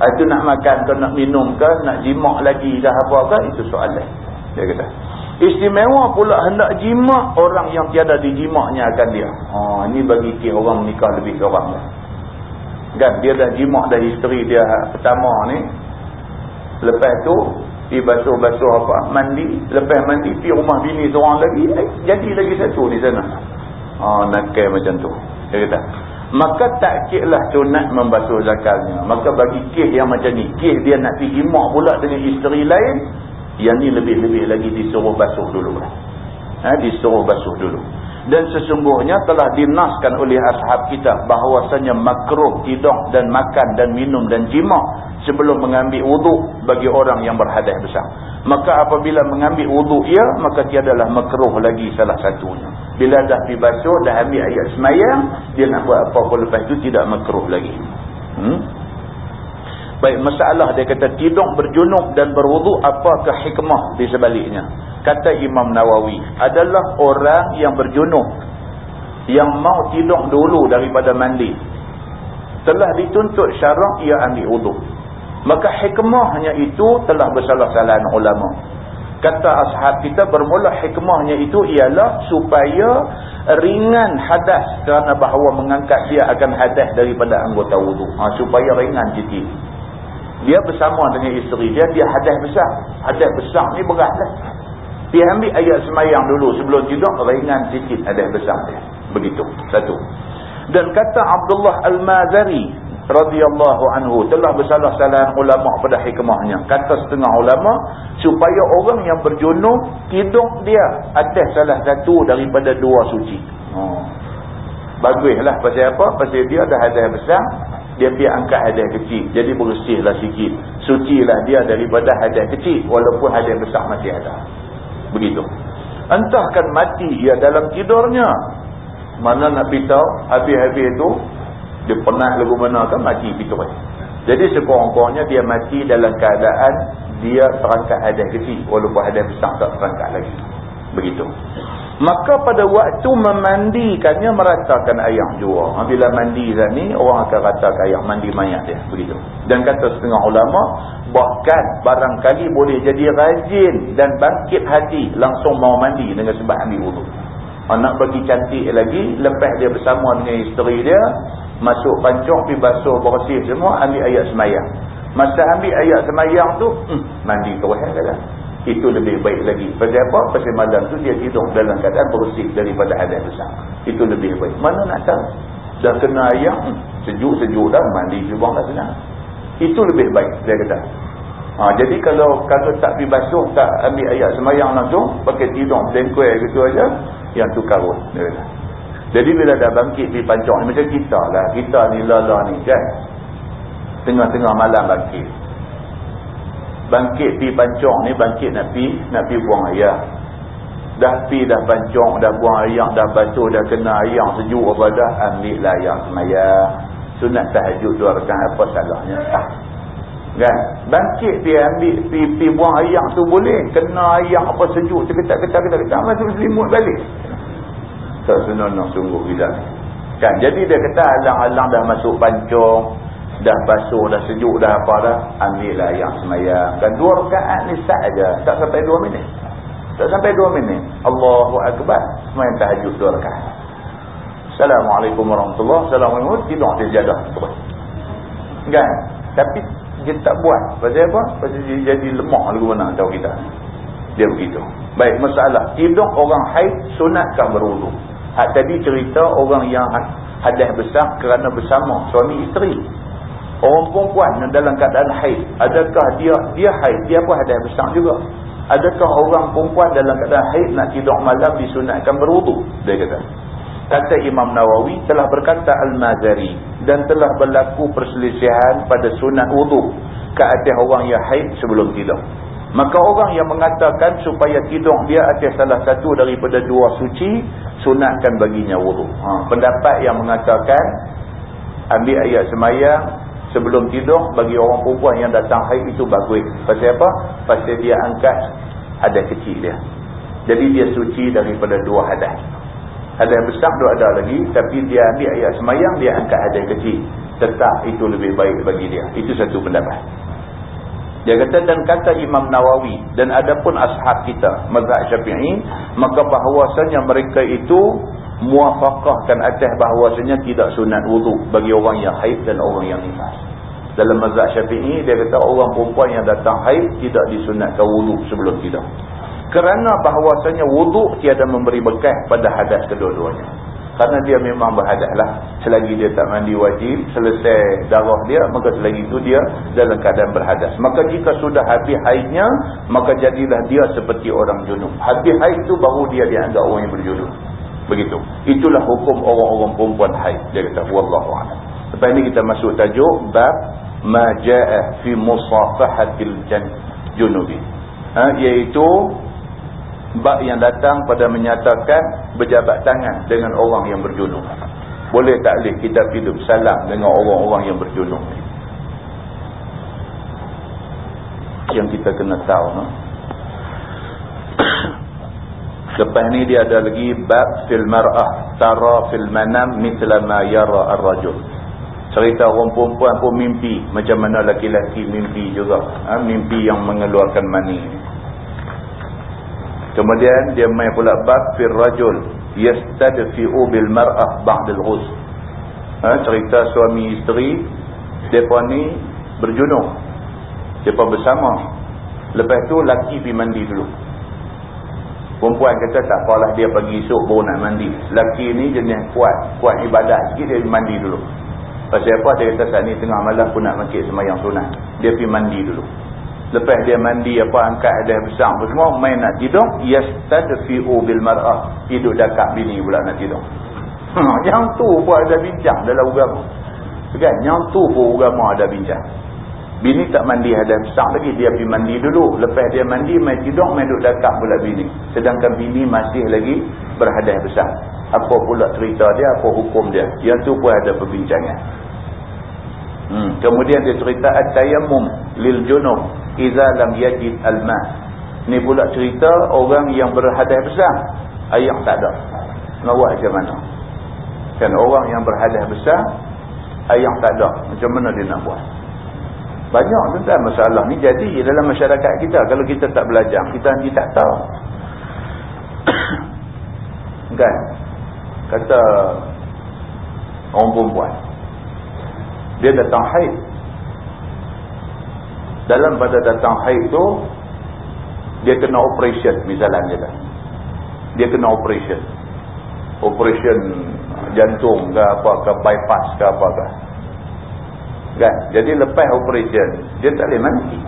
Speaker 1: Ha, itu nak makan ke nak minum ke nak jimak lagi dah apa ke itu soalan. Dia kata. Istimewa pula hendak jimak orang yang tiada dijimaknya akan dia. Ha, ini bagi kira orang nikah lebih kurang. Kan dia dah jimak dah isteri dia pertama ni. Lepas tu pergi basuh-basuh apa mandi. Lepas mandi pergi rumah bini seorang lagi. Eh, jadi lagi satu di sana. Ha, nakal macam tu. Dia kata. Maka tak lah sunat membasuh zakalnya. Maka bagi kih yang macam ni. Kih dia nak pergi jimak pula dengan isteri lain. Yang ni lebih-lebih lagi disuruh basuh dulu. Ha, disuruh basuh dulu. Dan sesungguhnya telah dinaskan oleh ashab kita bahawasanya makruh tidur dan makan dan minum dan jima sebelum mengambil wuduk bagi orang yang berhadas besar. Maka apabila mengambil wuduk ia, maka tiadalah makruh lagi salah satunya. Bila dah dibasuh, dah ambil ayat semayang, dia nak buat apa-apa lepas itu tidak makruh lagi. Hmm? Baik, masalah dia kata tidur berjunuk dan berwuduk apakah hikmah di sebaliknya? Kata Imam Nawawi, adalah orang yang berjunuk yang mau tidur dulu daripada mandi. Telah dituntut syarak ia ambil wuduk. Maka hikmahnya itu telah bersalah-salahan ulama. Kata ashab kita bermula hikmahnya itu ialah supaya ringan hadas kerana bahawa mengangkat dia akan hadas daripada anggota wuduk. Ha, supaya ringan sikit. Dia bersama dengan isteri dia dia hadas besar. Hadas besar ni berat lah. Dia ambil ayat semayang dulu sebelum tidur ringan sikit hadas besar dia. Begitu. Satu. Dan kata Abdullah Al-Mazari radhiyallahu anhu telah bersalah-salah ulama pada hikmahnya. Kata setengah ulama supaya orang yang berjunub tidur dia atas salah satu daripada dua suci. Oh. baguslah pasal apa? Pasal dia dah hadas besar dia pergi angkat hadiah kecil jadi bersihlah sikit. Sucilah dia daripada hadiah kecil walaupun hadiah besar masih ada. Begitu. Entahkan mati ia dalam tidurnya. Mana nak beritahu habis-habis itu dia pernah lagu mana kan mati begitu jadi sekurang-kurangnya dia mati dalam keadaan dia terangkat hadiah kecil walaupun hadiah besar tak terangkat lagi begitu Maka pada waktu memandikannya meratakan ayam jua. Ha, bila mandi ni orang akan ratakan ayam mandi mayat dia. Begitu. Dan kata setengah ulama, bahkan barangkali boleh jadi rajin dan bangkit hati langsung mau mandi dengan sebab ambil. Ha, nak bagi cantik lagi, lepas dia bersama dengan isteri dia, masuk pancung, pergi basuh, bersih semua, ambil ayat semayang. Masa ambil ayat semayang tu, hmm, mandi terus. Kata itu lebih baik lagi. Pasal apa? Pasal malam tu dia tidur dalam keadaan bersih daripada hadas besar. Itu lebih baik. Mana nak tahu? Dah kena ayam, sejuk-sejuk dah, mandi buang dah senang. Itu lebih baik, dia kata. Ha, jadi kalau kalau tak pergi basuh, tak ambil ayat semayang langsung, pakai tidur dengkuai gitu aja, yang tu karun. Jadi bila dah bangkit pergi pancong, macam kita lah. Kita ni lala ni kan. Tengah-tengah malam bangkit. Bangkit pergi pancong ni, bangkit nak pergi, nak pergi buang ayah. Dah pergi dah pancong, dah buang ayah, dah basuh, dah kena ayah sejuk apa dah, ambil lah ayah semayang. Sunat tahajud dua rekan apa salahnya. Tak kan bangkit dia ambil pi pi buang ayam tu boleh kena ayam apa sejuk terketak-ketak ketak masuk selimut balik tak senonoh sungguh bila kan jadi dia kata alang-alang dah masuk pancong dah basuh dah sejuk dah apa dah ambil lah ayam semayang kan dua rakaat ni sah aja tak sampai dua minit tak sampai dua minit Allahu Akbar semayang tahajud dua rakaat Assalamualaikum warahmatullahi wabarakatuh tidur dia jadah kan tapi dia tak buat. Pasal apa? Pasal dia jadi lemah lagu mana tahu kita. Dia begitu. Baik, masalah. Tidur orang haid sunatkan berwuduk. Hak tadi cerita orang yang hadas besar kerana bersama suami isteri. Orang perempuan yang dalam keadaan haid. Adakah dia dia haid? Dia pun hadas besar juga. Adakah orang perempuan dalam keadaan haid nak tidur malam disunatkan berwuduk? Dia kata. Kata Imam Nawawi telah berkata Al-Mazari dan telah berlaku perselisihan pada sunat wudhu ke atas orang yang haid sebelum tidur. Maka orang yang mengatakan supaya tidur dia atas salah satu daripada dua suci, sunatkan baginya wudhu. Ha, pendapat yang mengatakan ambil ayat semayang sebelum tidur bagi orang perempuan yang datang haid itu bagus. Pasal apa? Pasal dia angkat ada kecil dia. Jadi dia suci daripada dua hadas. Ada yang besar tu ada lagi. Tapi dia ambil ayat semayang, dia angkat ada yang kecil. Tetap itu lebih baik bagi dia. Itu satu pendapat. Dia kata, dan kata Imam Nawawi. Dan ada pun ashab kita, mazhab syafi'i. Maka bahawasanya mereka itu muafakahkan atas bahawasanya tidak sunat wudhu bagi orang yang haid dan orang yang nifas. Dalam mazhab syafi'i, dia kata orang perempuan yang datang haid tidak disunatkan wudhu sebelum tidak kerana bahawasanya wuduk tiada memberi bekas pada hadas kedua-duanya kerana dia memang berhadas lah. Selagi dia tak mandi wajib selesai darah dia maka selagi itu dia dalam keadaan berhadas. Maka jika sudah habis haidnya maka jadilah dia seperti orang junub. Habis haid itu baru dia dianggap orang yang berjunub. Begitu. Itulah hukum orang-orang perempuan haid. Dia kata Wallahu'ala lepas ini kita masuk tajuk bab maja'a fi musafahatil junubi ha, iaitu bab yang datang pada menyatakan berjabat tangan dengan orang yang berjunuk. Boleh tak boleh kita hidup salam dengan orang-orang yang berjunuk Yang kita kena tahu. No? Lepas ni dia ada lagi bab fil mar'ah tara fil manam mithla ma yara ar-rajul. Cerita orang perempuan pun mimpi macam mana laki-laki mimpi juga. Ha? mimpi yang mengeluarkan mani. Kemudian dia main pula bab fir rajul yastadfi'u bil mar'ah ba'd al-ghus. Ha, cerita suami isteri depa ni berjunung. Depa bersama. Lepas tu laki pergi mandi dulu. Perempuan kata tak apalah dia pagi esok baru nak mandi. Laki ni jenis kuat, kuat ibadat sikit dia mandi dulu. Pasal apa dia kata saat ni tengah malam pun nak makik semayang sunat. Dia pergi mandi dulu. Lepas dia mandi apa angkat ada besar apa semua main nak tidur yastadfi'u bil mar'ah hidup dekat bini pula nak tidur. Ha, yang tu pun ada bincang dalam agama. Kan yang tu pun agama ada bincang. Bini tak mandi ada besar lagi dia pergi mandi dulu. Lepas dia mandi main tidur main duduk dekat pula bini. Sedangkan bini masih lagi berhadas besar. Apa pula cerita dia apa hukum dia. Yang tu pun ada perbincangan. Hmm. Kemudian dia cerita at-tayammum lil junub iza lam yajid al-ma. Ni pula cerita orang yang berhadas besar, air tak ada. Nak buat macam mana? Kan orang yang berhadas besar, air tak ada. Macam mana dia nak buat? Banyak tentang masalah ni jadi dalam masyarakat kita. Kalau kita tak belajar, kita nanti tak tahu. kan? Kata orang perempuan. Dia datang haid dalam pada datang haid tu dia kena operation misalnya dia dia kena operation operation jantung ke apa ke bypass ke apa ke kan jadi lepas operation dia tak boleh mandi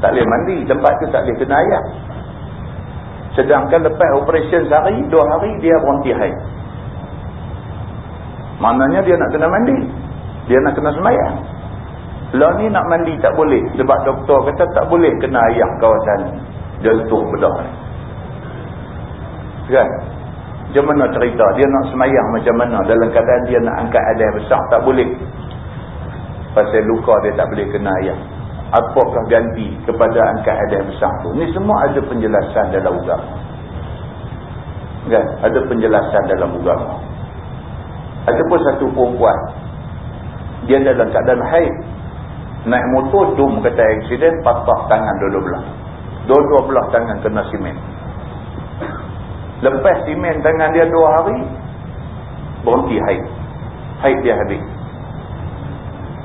Speaker 1: Tak boleh mandi. Tempat tu tak boleh kena air. Sedangkan lepas operasi sehari, dua hari dia berhenti haid. Maknanya dia nak kena mandi. Dia nak kena semayang. Lah ni nak mandi tak boleh. Sebab doktor kata tak boleh kena air kawasan jantung bedah ni. Kan? Macam mana cerita? Dia nak semayang macam mana? Dalam keadaan dia nak angkat adai besar tak boleh. Pasal luka dia tak boleh kena air apakah ganti kepada angkat hadiah besar tu ni semua ada penjelasan dalam agama kan ada penjelasan dalam agama ada pun satu perempuan dia dalam keadaan haid. Naik motor dum kata aksiden patah tangan dua-dua belah. Dua-dua belah tangan kena simen. Lepas simen tangan dia dua hari berhenti haid. Haid dia habis.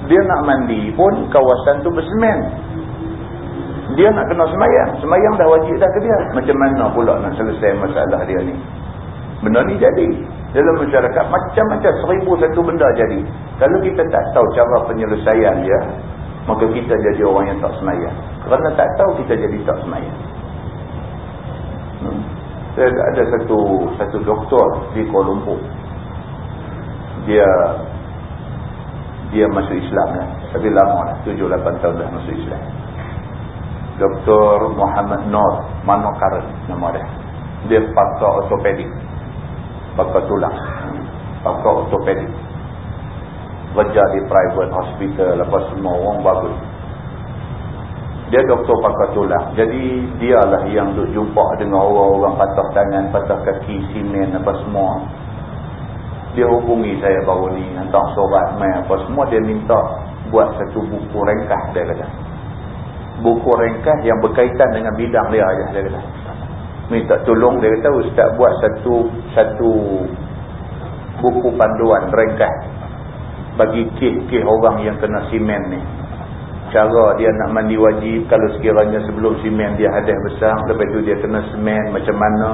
Speaker 1: Dia nak mandi pun kawasan tu bersemen dia nak kena semayang. Semayang dah wajib dah ke dia? Macam mana pula nak selesai masalah dia ni? Benda ni jadi dalam masyarakat macam-macam seribu satu benda jadi kalau kita tak tahu cara penyelesaian dia maka kita jadi orang yang tak semayang kerana tak tahu kita jadi tak semayang hmm. saya ada satu satu doktor di Kuala Lumpur dia dia masuk Islam lah. Tapi lama lah. 7-8 tahun dah masuk Islam. Dr. Muhammad Nur Manokaran nama dia. Dia pakar ortopedik. Pakar tulang. Pakar ortopedik. Kerja di private hospital. Lepas semua orang bagus. Dia doktor pakar tulang. Jadi dialah yang duk jumpa dengan orang-orang patah tangan, patah kaki, simen apa semua dia hubungi saya baru ni hantar surat main apa semua dia minta buat satu buku ringkas dia kata buku ringkas yang berkaitan dengan bidang dia aja dia kata minta tolong dia kata ustaz buat satu satu buku panduan ringkas bagi kes-kes orang yang kena simen ni cara dia nak mandi wajib kalau sekiranya sebelum simen dia hadas besar lepas tu dia kena semen macam mana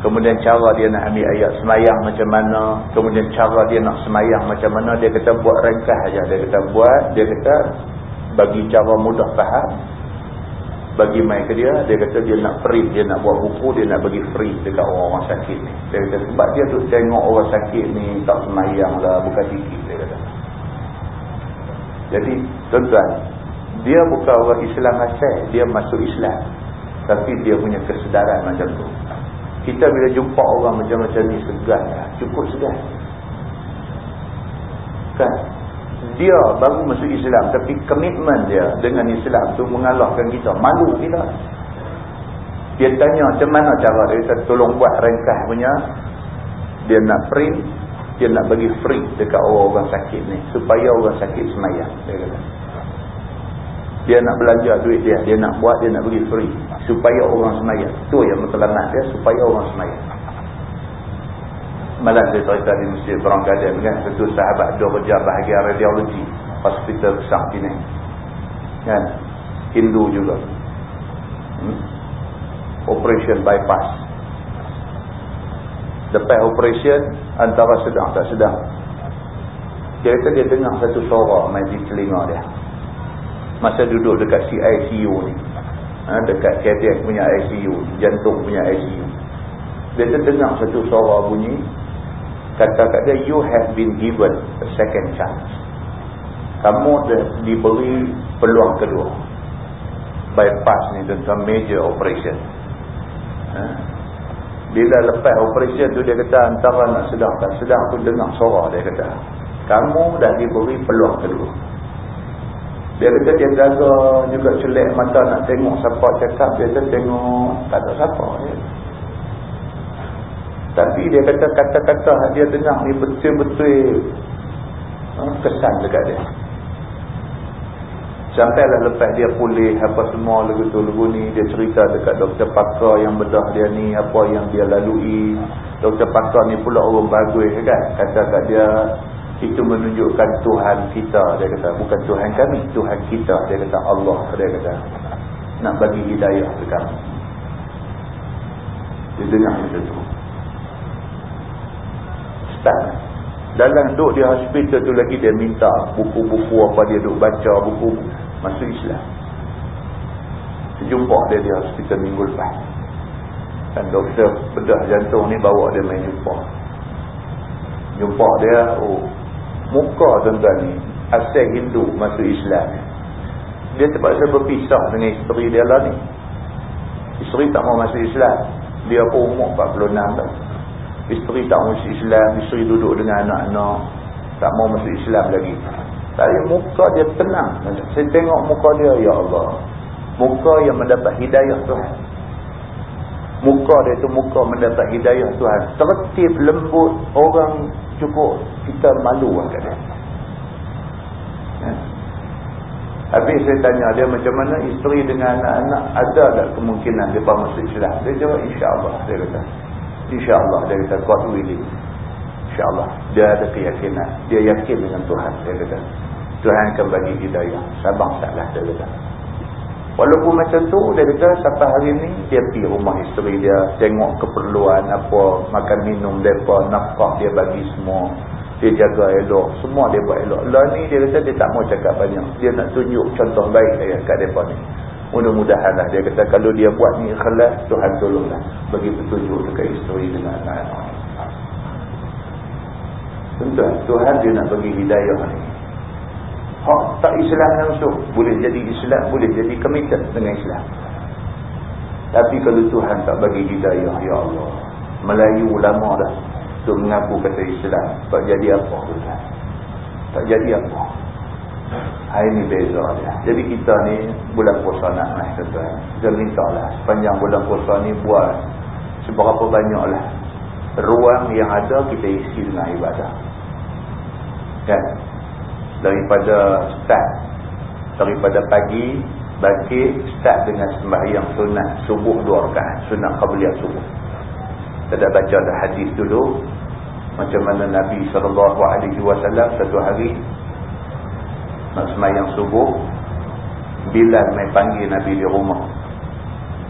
Speaker 1: Kemudian cara dia nak ambil ayat semayang macam mana. Kemudian cara dia nak semayang macam mana. Dia kata buat ringkas aja. Dia kata buat. Dia kata bagi cara mudah faham. Bagi ke dia. Dia kata dia nak print. Dia nak buat buku. Dia nak bagi free dekat orang-orang sakit ni. Dia kata sebab dia tu tengok orang sakit ni tak semayang lah. Bukan sikit. Dia kata. Jadi tuan-tuan. Dia bukan orang Islam asal. Dia masuk Islam. Tapi dia punya kesedaran macam tu. Kita bila jumpa orang macam-macam ni segan ya, Cukup segan Kan Dia baru masuk Islam Tapi komitmen dia dengan Islam tu Mengalahkan kita. Malu kita. Dia tanya macam mana cara dia. Kita tolong buat ringkas punya. Dia nak print. Dia nak bagi free dekat orang-orang sakit ni Supaya orang sakit semayang Dia kata. Dia nak belanja duit dia. Dia nak buat dia nak bagi free supaya orang semayang. Tu yang matlamat dia supaya orang semayang malam saya cerita di masjid Perang Gaden kan? Satu sahabat dua kerja bahagian radiologi hospital besar sini kan? Hindu juga. Hmm? operation bypass. Lepas operation antara sedang tak sedang. Dia kata dia dengar satu suara main di telinga dia. Masa duduk dekat CICU ni. Ha, dekat cardiac punya ICU jantung punya ICU dia terdengar satu suara bunyi kata-kata you have been given a second chance kamu diberi peluang kedua bypass ni tentang major operation ha? bila lepas operation tu dia kata antara nak sedang tak sedang tu dengar suara dia kata kamu dah diberi peluang kedua dia kata dia jaga juga celik mata nak tengok siapa cakap. Dia kata tengok tak ada siapa. Ya. Tapi dia kata kata-kata dia dengar ni betul-betul ha, kesan dekat dia. Sampailah lepas dia pulih apa semua lagu tu lagu ni. Dia cerita dekat doktor pakar yang bedah dia ni. Apa yang dia lalui. Doktor pakar ni pula orang bagus kan. Kata kat dia itu menunjukkan Tuhan kita dia kata bukan Tuhan kami Tuhan kita dia kata Allah dia kata nak bagi hidayah ke kami dia dengar macam tu start dalam duduk di hospital tu lagi dia minta buku-buku apa dia duduk baca buku masuk Islam jumpa dia di hospital minggu lepas. Dan doktor bedah jantung ni bawa dia main jumpa. Jumpa dia, oh, muka tuan-tuan ni, asal Hindu masuk Islam. Dia terpaksa berpisah dengan isteri dia lah ni. Isteri tak mau masuk Islam. Dia pun umur 46 tahun. Isteri tak masuk Islam. Isteri duduk dengan anak-anak. Tak mau masuk Islam lagi. Tapi muka dia tenang. Saya tengok muka dia, Ya Allah. Muka yang mendapat hidayah Tuhan. Muka dia tu muka mendapat hidayah Tuhan. Tertib, lembut, orang cukup kita malu lah kat dia. Ya. Habis saya tanya dia macam mana isteri dengan anak-anak ada tak kemungkinan dia masuk Islam. Dia jawab insyaAllah. Dia kata. InsyaAllah. Kata God willing. InsyaAllah. Dia ada keyakinan. Dia yakin dengan Tuhan. Dia kata. Tuhan akan bagi hidayah. Sabang salah dia kata. Walaupun macam tu dia kata sampai hari ni dia pergi rumah isteri dia. Tengok keperluan apa. Makan minum mereka. Nafkah dia bagi semua. Dia jaga elok. Semua dia buat elok. Lah ni dia kata dia tak mau cakap banyak. Dia nak tunjuk contoh baik dia kat mereka ni. Mudah-mudahan lah. Dia kata kalau dia buat ni ikhlas. Tuhan tolonglah. Bagi petunjuk dekat isteri dengan anak-anak. Tuan, Tuhan dia nak bagi hidayah ni. Hak tak Islam langsung. Boleh jadi Islam, boleh jadi komited dengan Islam. Tapi kalau Tuhan tak bagi hidayah, Ya Allah. Melayu ulama dah. Untuk mengaku kata Islam. Tak jadi apa Tuhan. Tak jadi apa. Hari ini beza dia. Jadi kita ni bulan puasa nak naik kata. Kita minta lah. Sepanjang bulan puasa ni buat seberapa banyak lah. Ruang yang ada kita isi dengan ibadah. Kan? daripada start daripada pagi bangkit start dengan sembahyang sunat subuh dua rakaat sunat qabliyah subuh kita dah baca dah hadis dulu macam mana Nabi SAW satu hari nak sembahyang subuh Bilal main panggil Nabi di rumah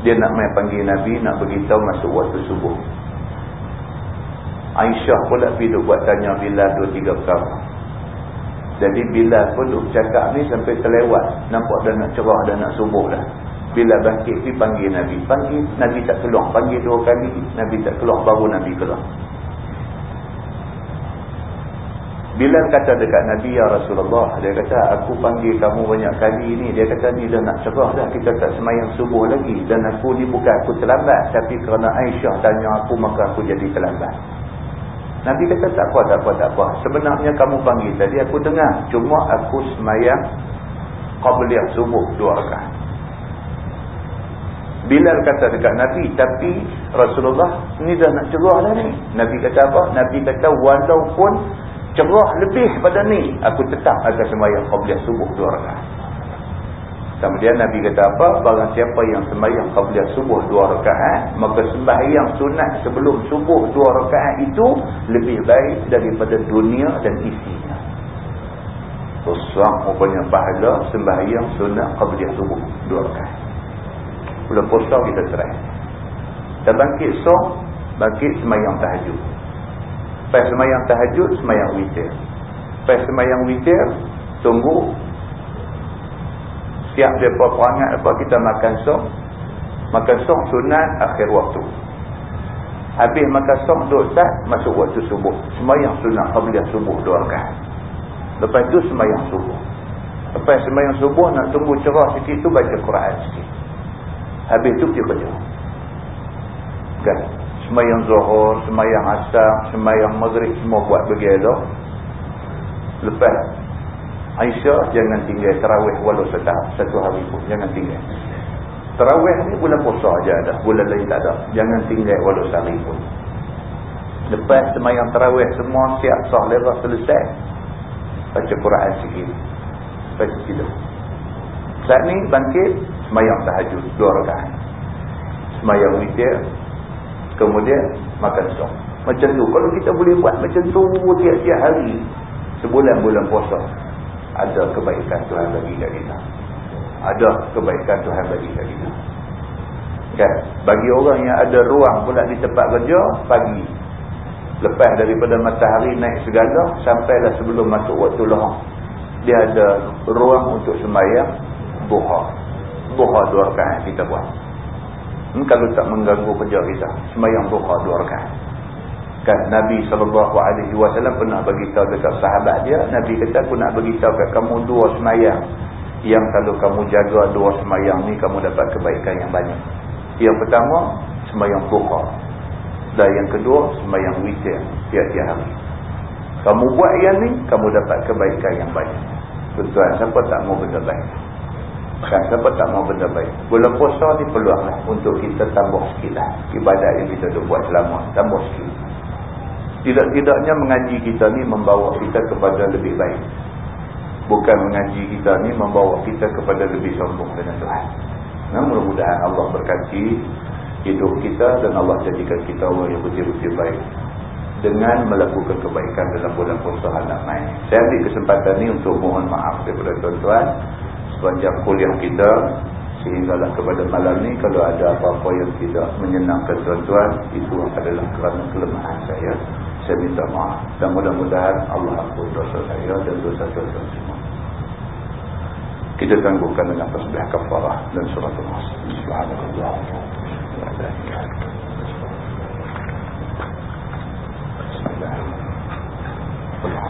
Speaker 1: dia nak main panggil Nabi nak beritahu masuk waktu subuh Aisyah pula pergi buat tanya Bilal dua tiga perkara jadi bila pun duk cakap ni sampai terlewat. Nampak dah nak cerah dah nak subuh dah. Bila bangkit pergi panggil Nabi. Panggil Nabi tak keluar. Panggil dua kali. Nabi tak keluar. Baru Nabi keluar. Bila kata dekat Nabi ya Rasulullah. Dia kata aku panggil kamu banyak kali ni. Dia kata ni dah nak cerah dah. Kita tak semayang subuh lagi. Dan aku ni bukan aku terlambat. Tapi kerana Aisyah tanya aku maka aku jadi terlambat. Nabi kata tak apa, tak apa, tak apa. Sebenarnya kamu panggil tadi aku dengar. Cuma aku semayang qabliyah subuh dua rakaat. Bilal kata dekat Nabi, tapi Rasulullah ni dah nak cerah dah ni. Nabi kata apa? Nabi kata walaupun cerah lebih pada ni, aku tetap akan semayang qabliyah subuh dua rakaat. Kemudian Nabi kata apa? Barang siapa yang sembahyang qabliyah subuh dua rakaat, maka sembahyang sunat sebelum subuh dua rakaat itu lebih baik daripada dunia dan isinya. Besar rupanya pahala sembahyang sunat qabliyah subuh dua rakaat. Bulan puasa kita cerai. Dan bangkit sok, bangkit sembahyang tahajud. Lepas sembahyang tahajud, sembahyang witir. Lepas sembahyang witir, tunggu Siap mereka perangat apa kita makan sok. Makan sok sunat akhir waktu. Habis makan sok duduk tak masuk waktu subuh. Semayang sunat qabliyah subuh rakaat. Lepas itu semayang subuh. Lepas semayang subuh nak tunggu cerah sikit tu baca Quran sikit. Habis tu pergi kerja. Kan? Semayang zuhur, semayang asar, semayang maghrib semua buat begitu. Lepas Aisyah jangan tinggal terawih walau setahap satu hari pun jangan tinggal. Terawih ni bulan puasa aja ada, bulan lain tak ada. Jangan tinggal walau sehari pun. Lepas semayang terawih semua siap sah lera selesai. Baca Quran sikit. Baca tidur. Saat ni bangkit semayang tahajud dua rakaat. Semayang witir kemudian makan sok. Macam tu kalau kita boleh buat macam tu tiap-tiap hari sebulan bulan puasa ada kebaikan Tuhan bagi kat kita. Ada kebaikan Tuhan bagi kat kita. Kan? Bagi orang yang ada ruang pula di tempat kerja, pagi. Lepas daripada matahari naik segala, sampailah sebelum masuk waktu lohong. Dia ada ruang untuk sembahyang duha. duha dua rakaat kita buat hmm, kalau tak mengganggu kerja kita semayang duha dua rakaat. Kan Nabi SAW pernah beritahu dekat sahabat dia Nabi kata aku nak beritahu kat kamu dua semayang. Yang kalau kamu jaga dua semayang ni kamu dapat kebaikan yang banyak. Yang pertama semayang duha dan yang kedua semayang witir tiap-tiap hari. Kamu buat yang ni kamu dapat kebaikan yang banyak. Tuan siapa tak mau benda baik kan? Siapa tak mau benda baik? Bulan puasa ni peluang lah untuk kita tambah sikit lah. Ibadat yang kita dah buat selama tambah sikit. Tidak-tidaknya mengaji kita ni membawa kita kepada lebih baik. Bukan mengaji kita ni membawa kita kepada lebih sombong dengan Tuhan. Nah, mudah-mudahan Allah berkati hidup kita dan Allah jadikan kita orang yang betul-betul baik dengan melakukan kebaikan dalam bulan puasa anak main. Saya ambil kesempatan ini untuk mohon maaf kepada tuan-tuan sepanjang kuliah kita sehinggalah kepada malam ni kalau ada apa-apa yang tidak menyenangkan tuan-tuan itu adalah kerana kelemahan saya saya minta maaf dan mudah-mudahan Allah ampun dosa saya dan dosa tuan-tuan semua kita tangguhkan dengan tasbih kafarah dan surat al-asr subhanallah Bismillahirrahmanirrahim. Bismillahirrahmanirrahim.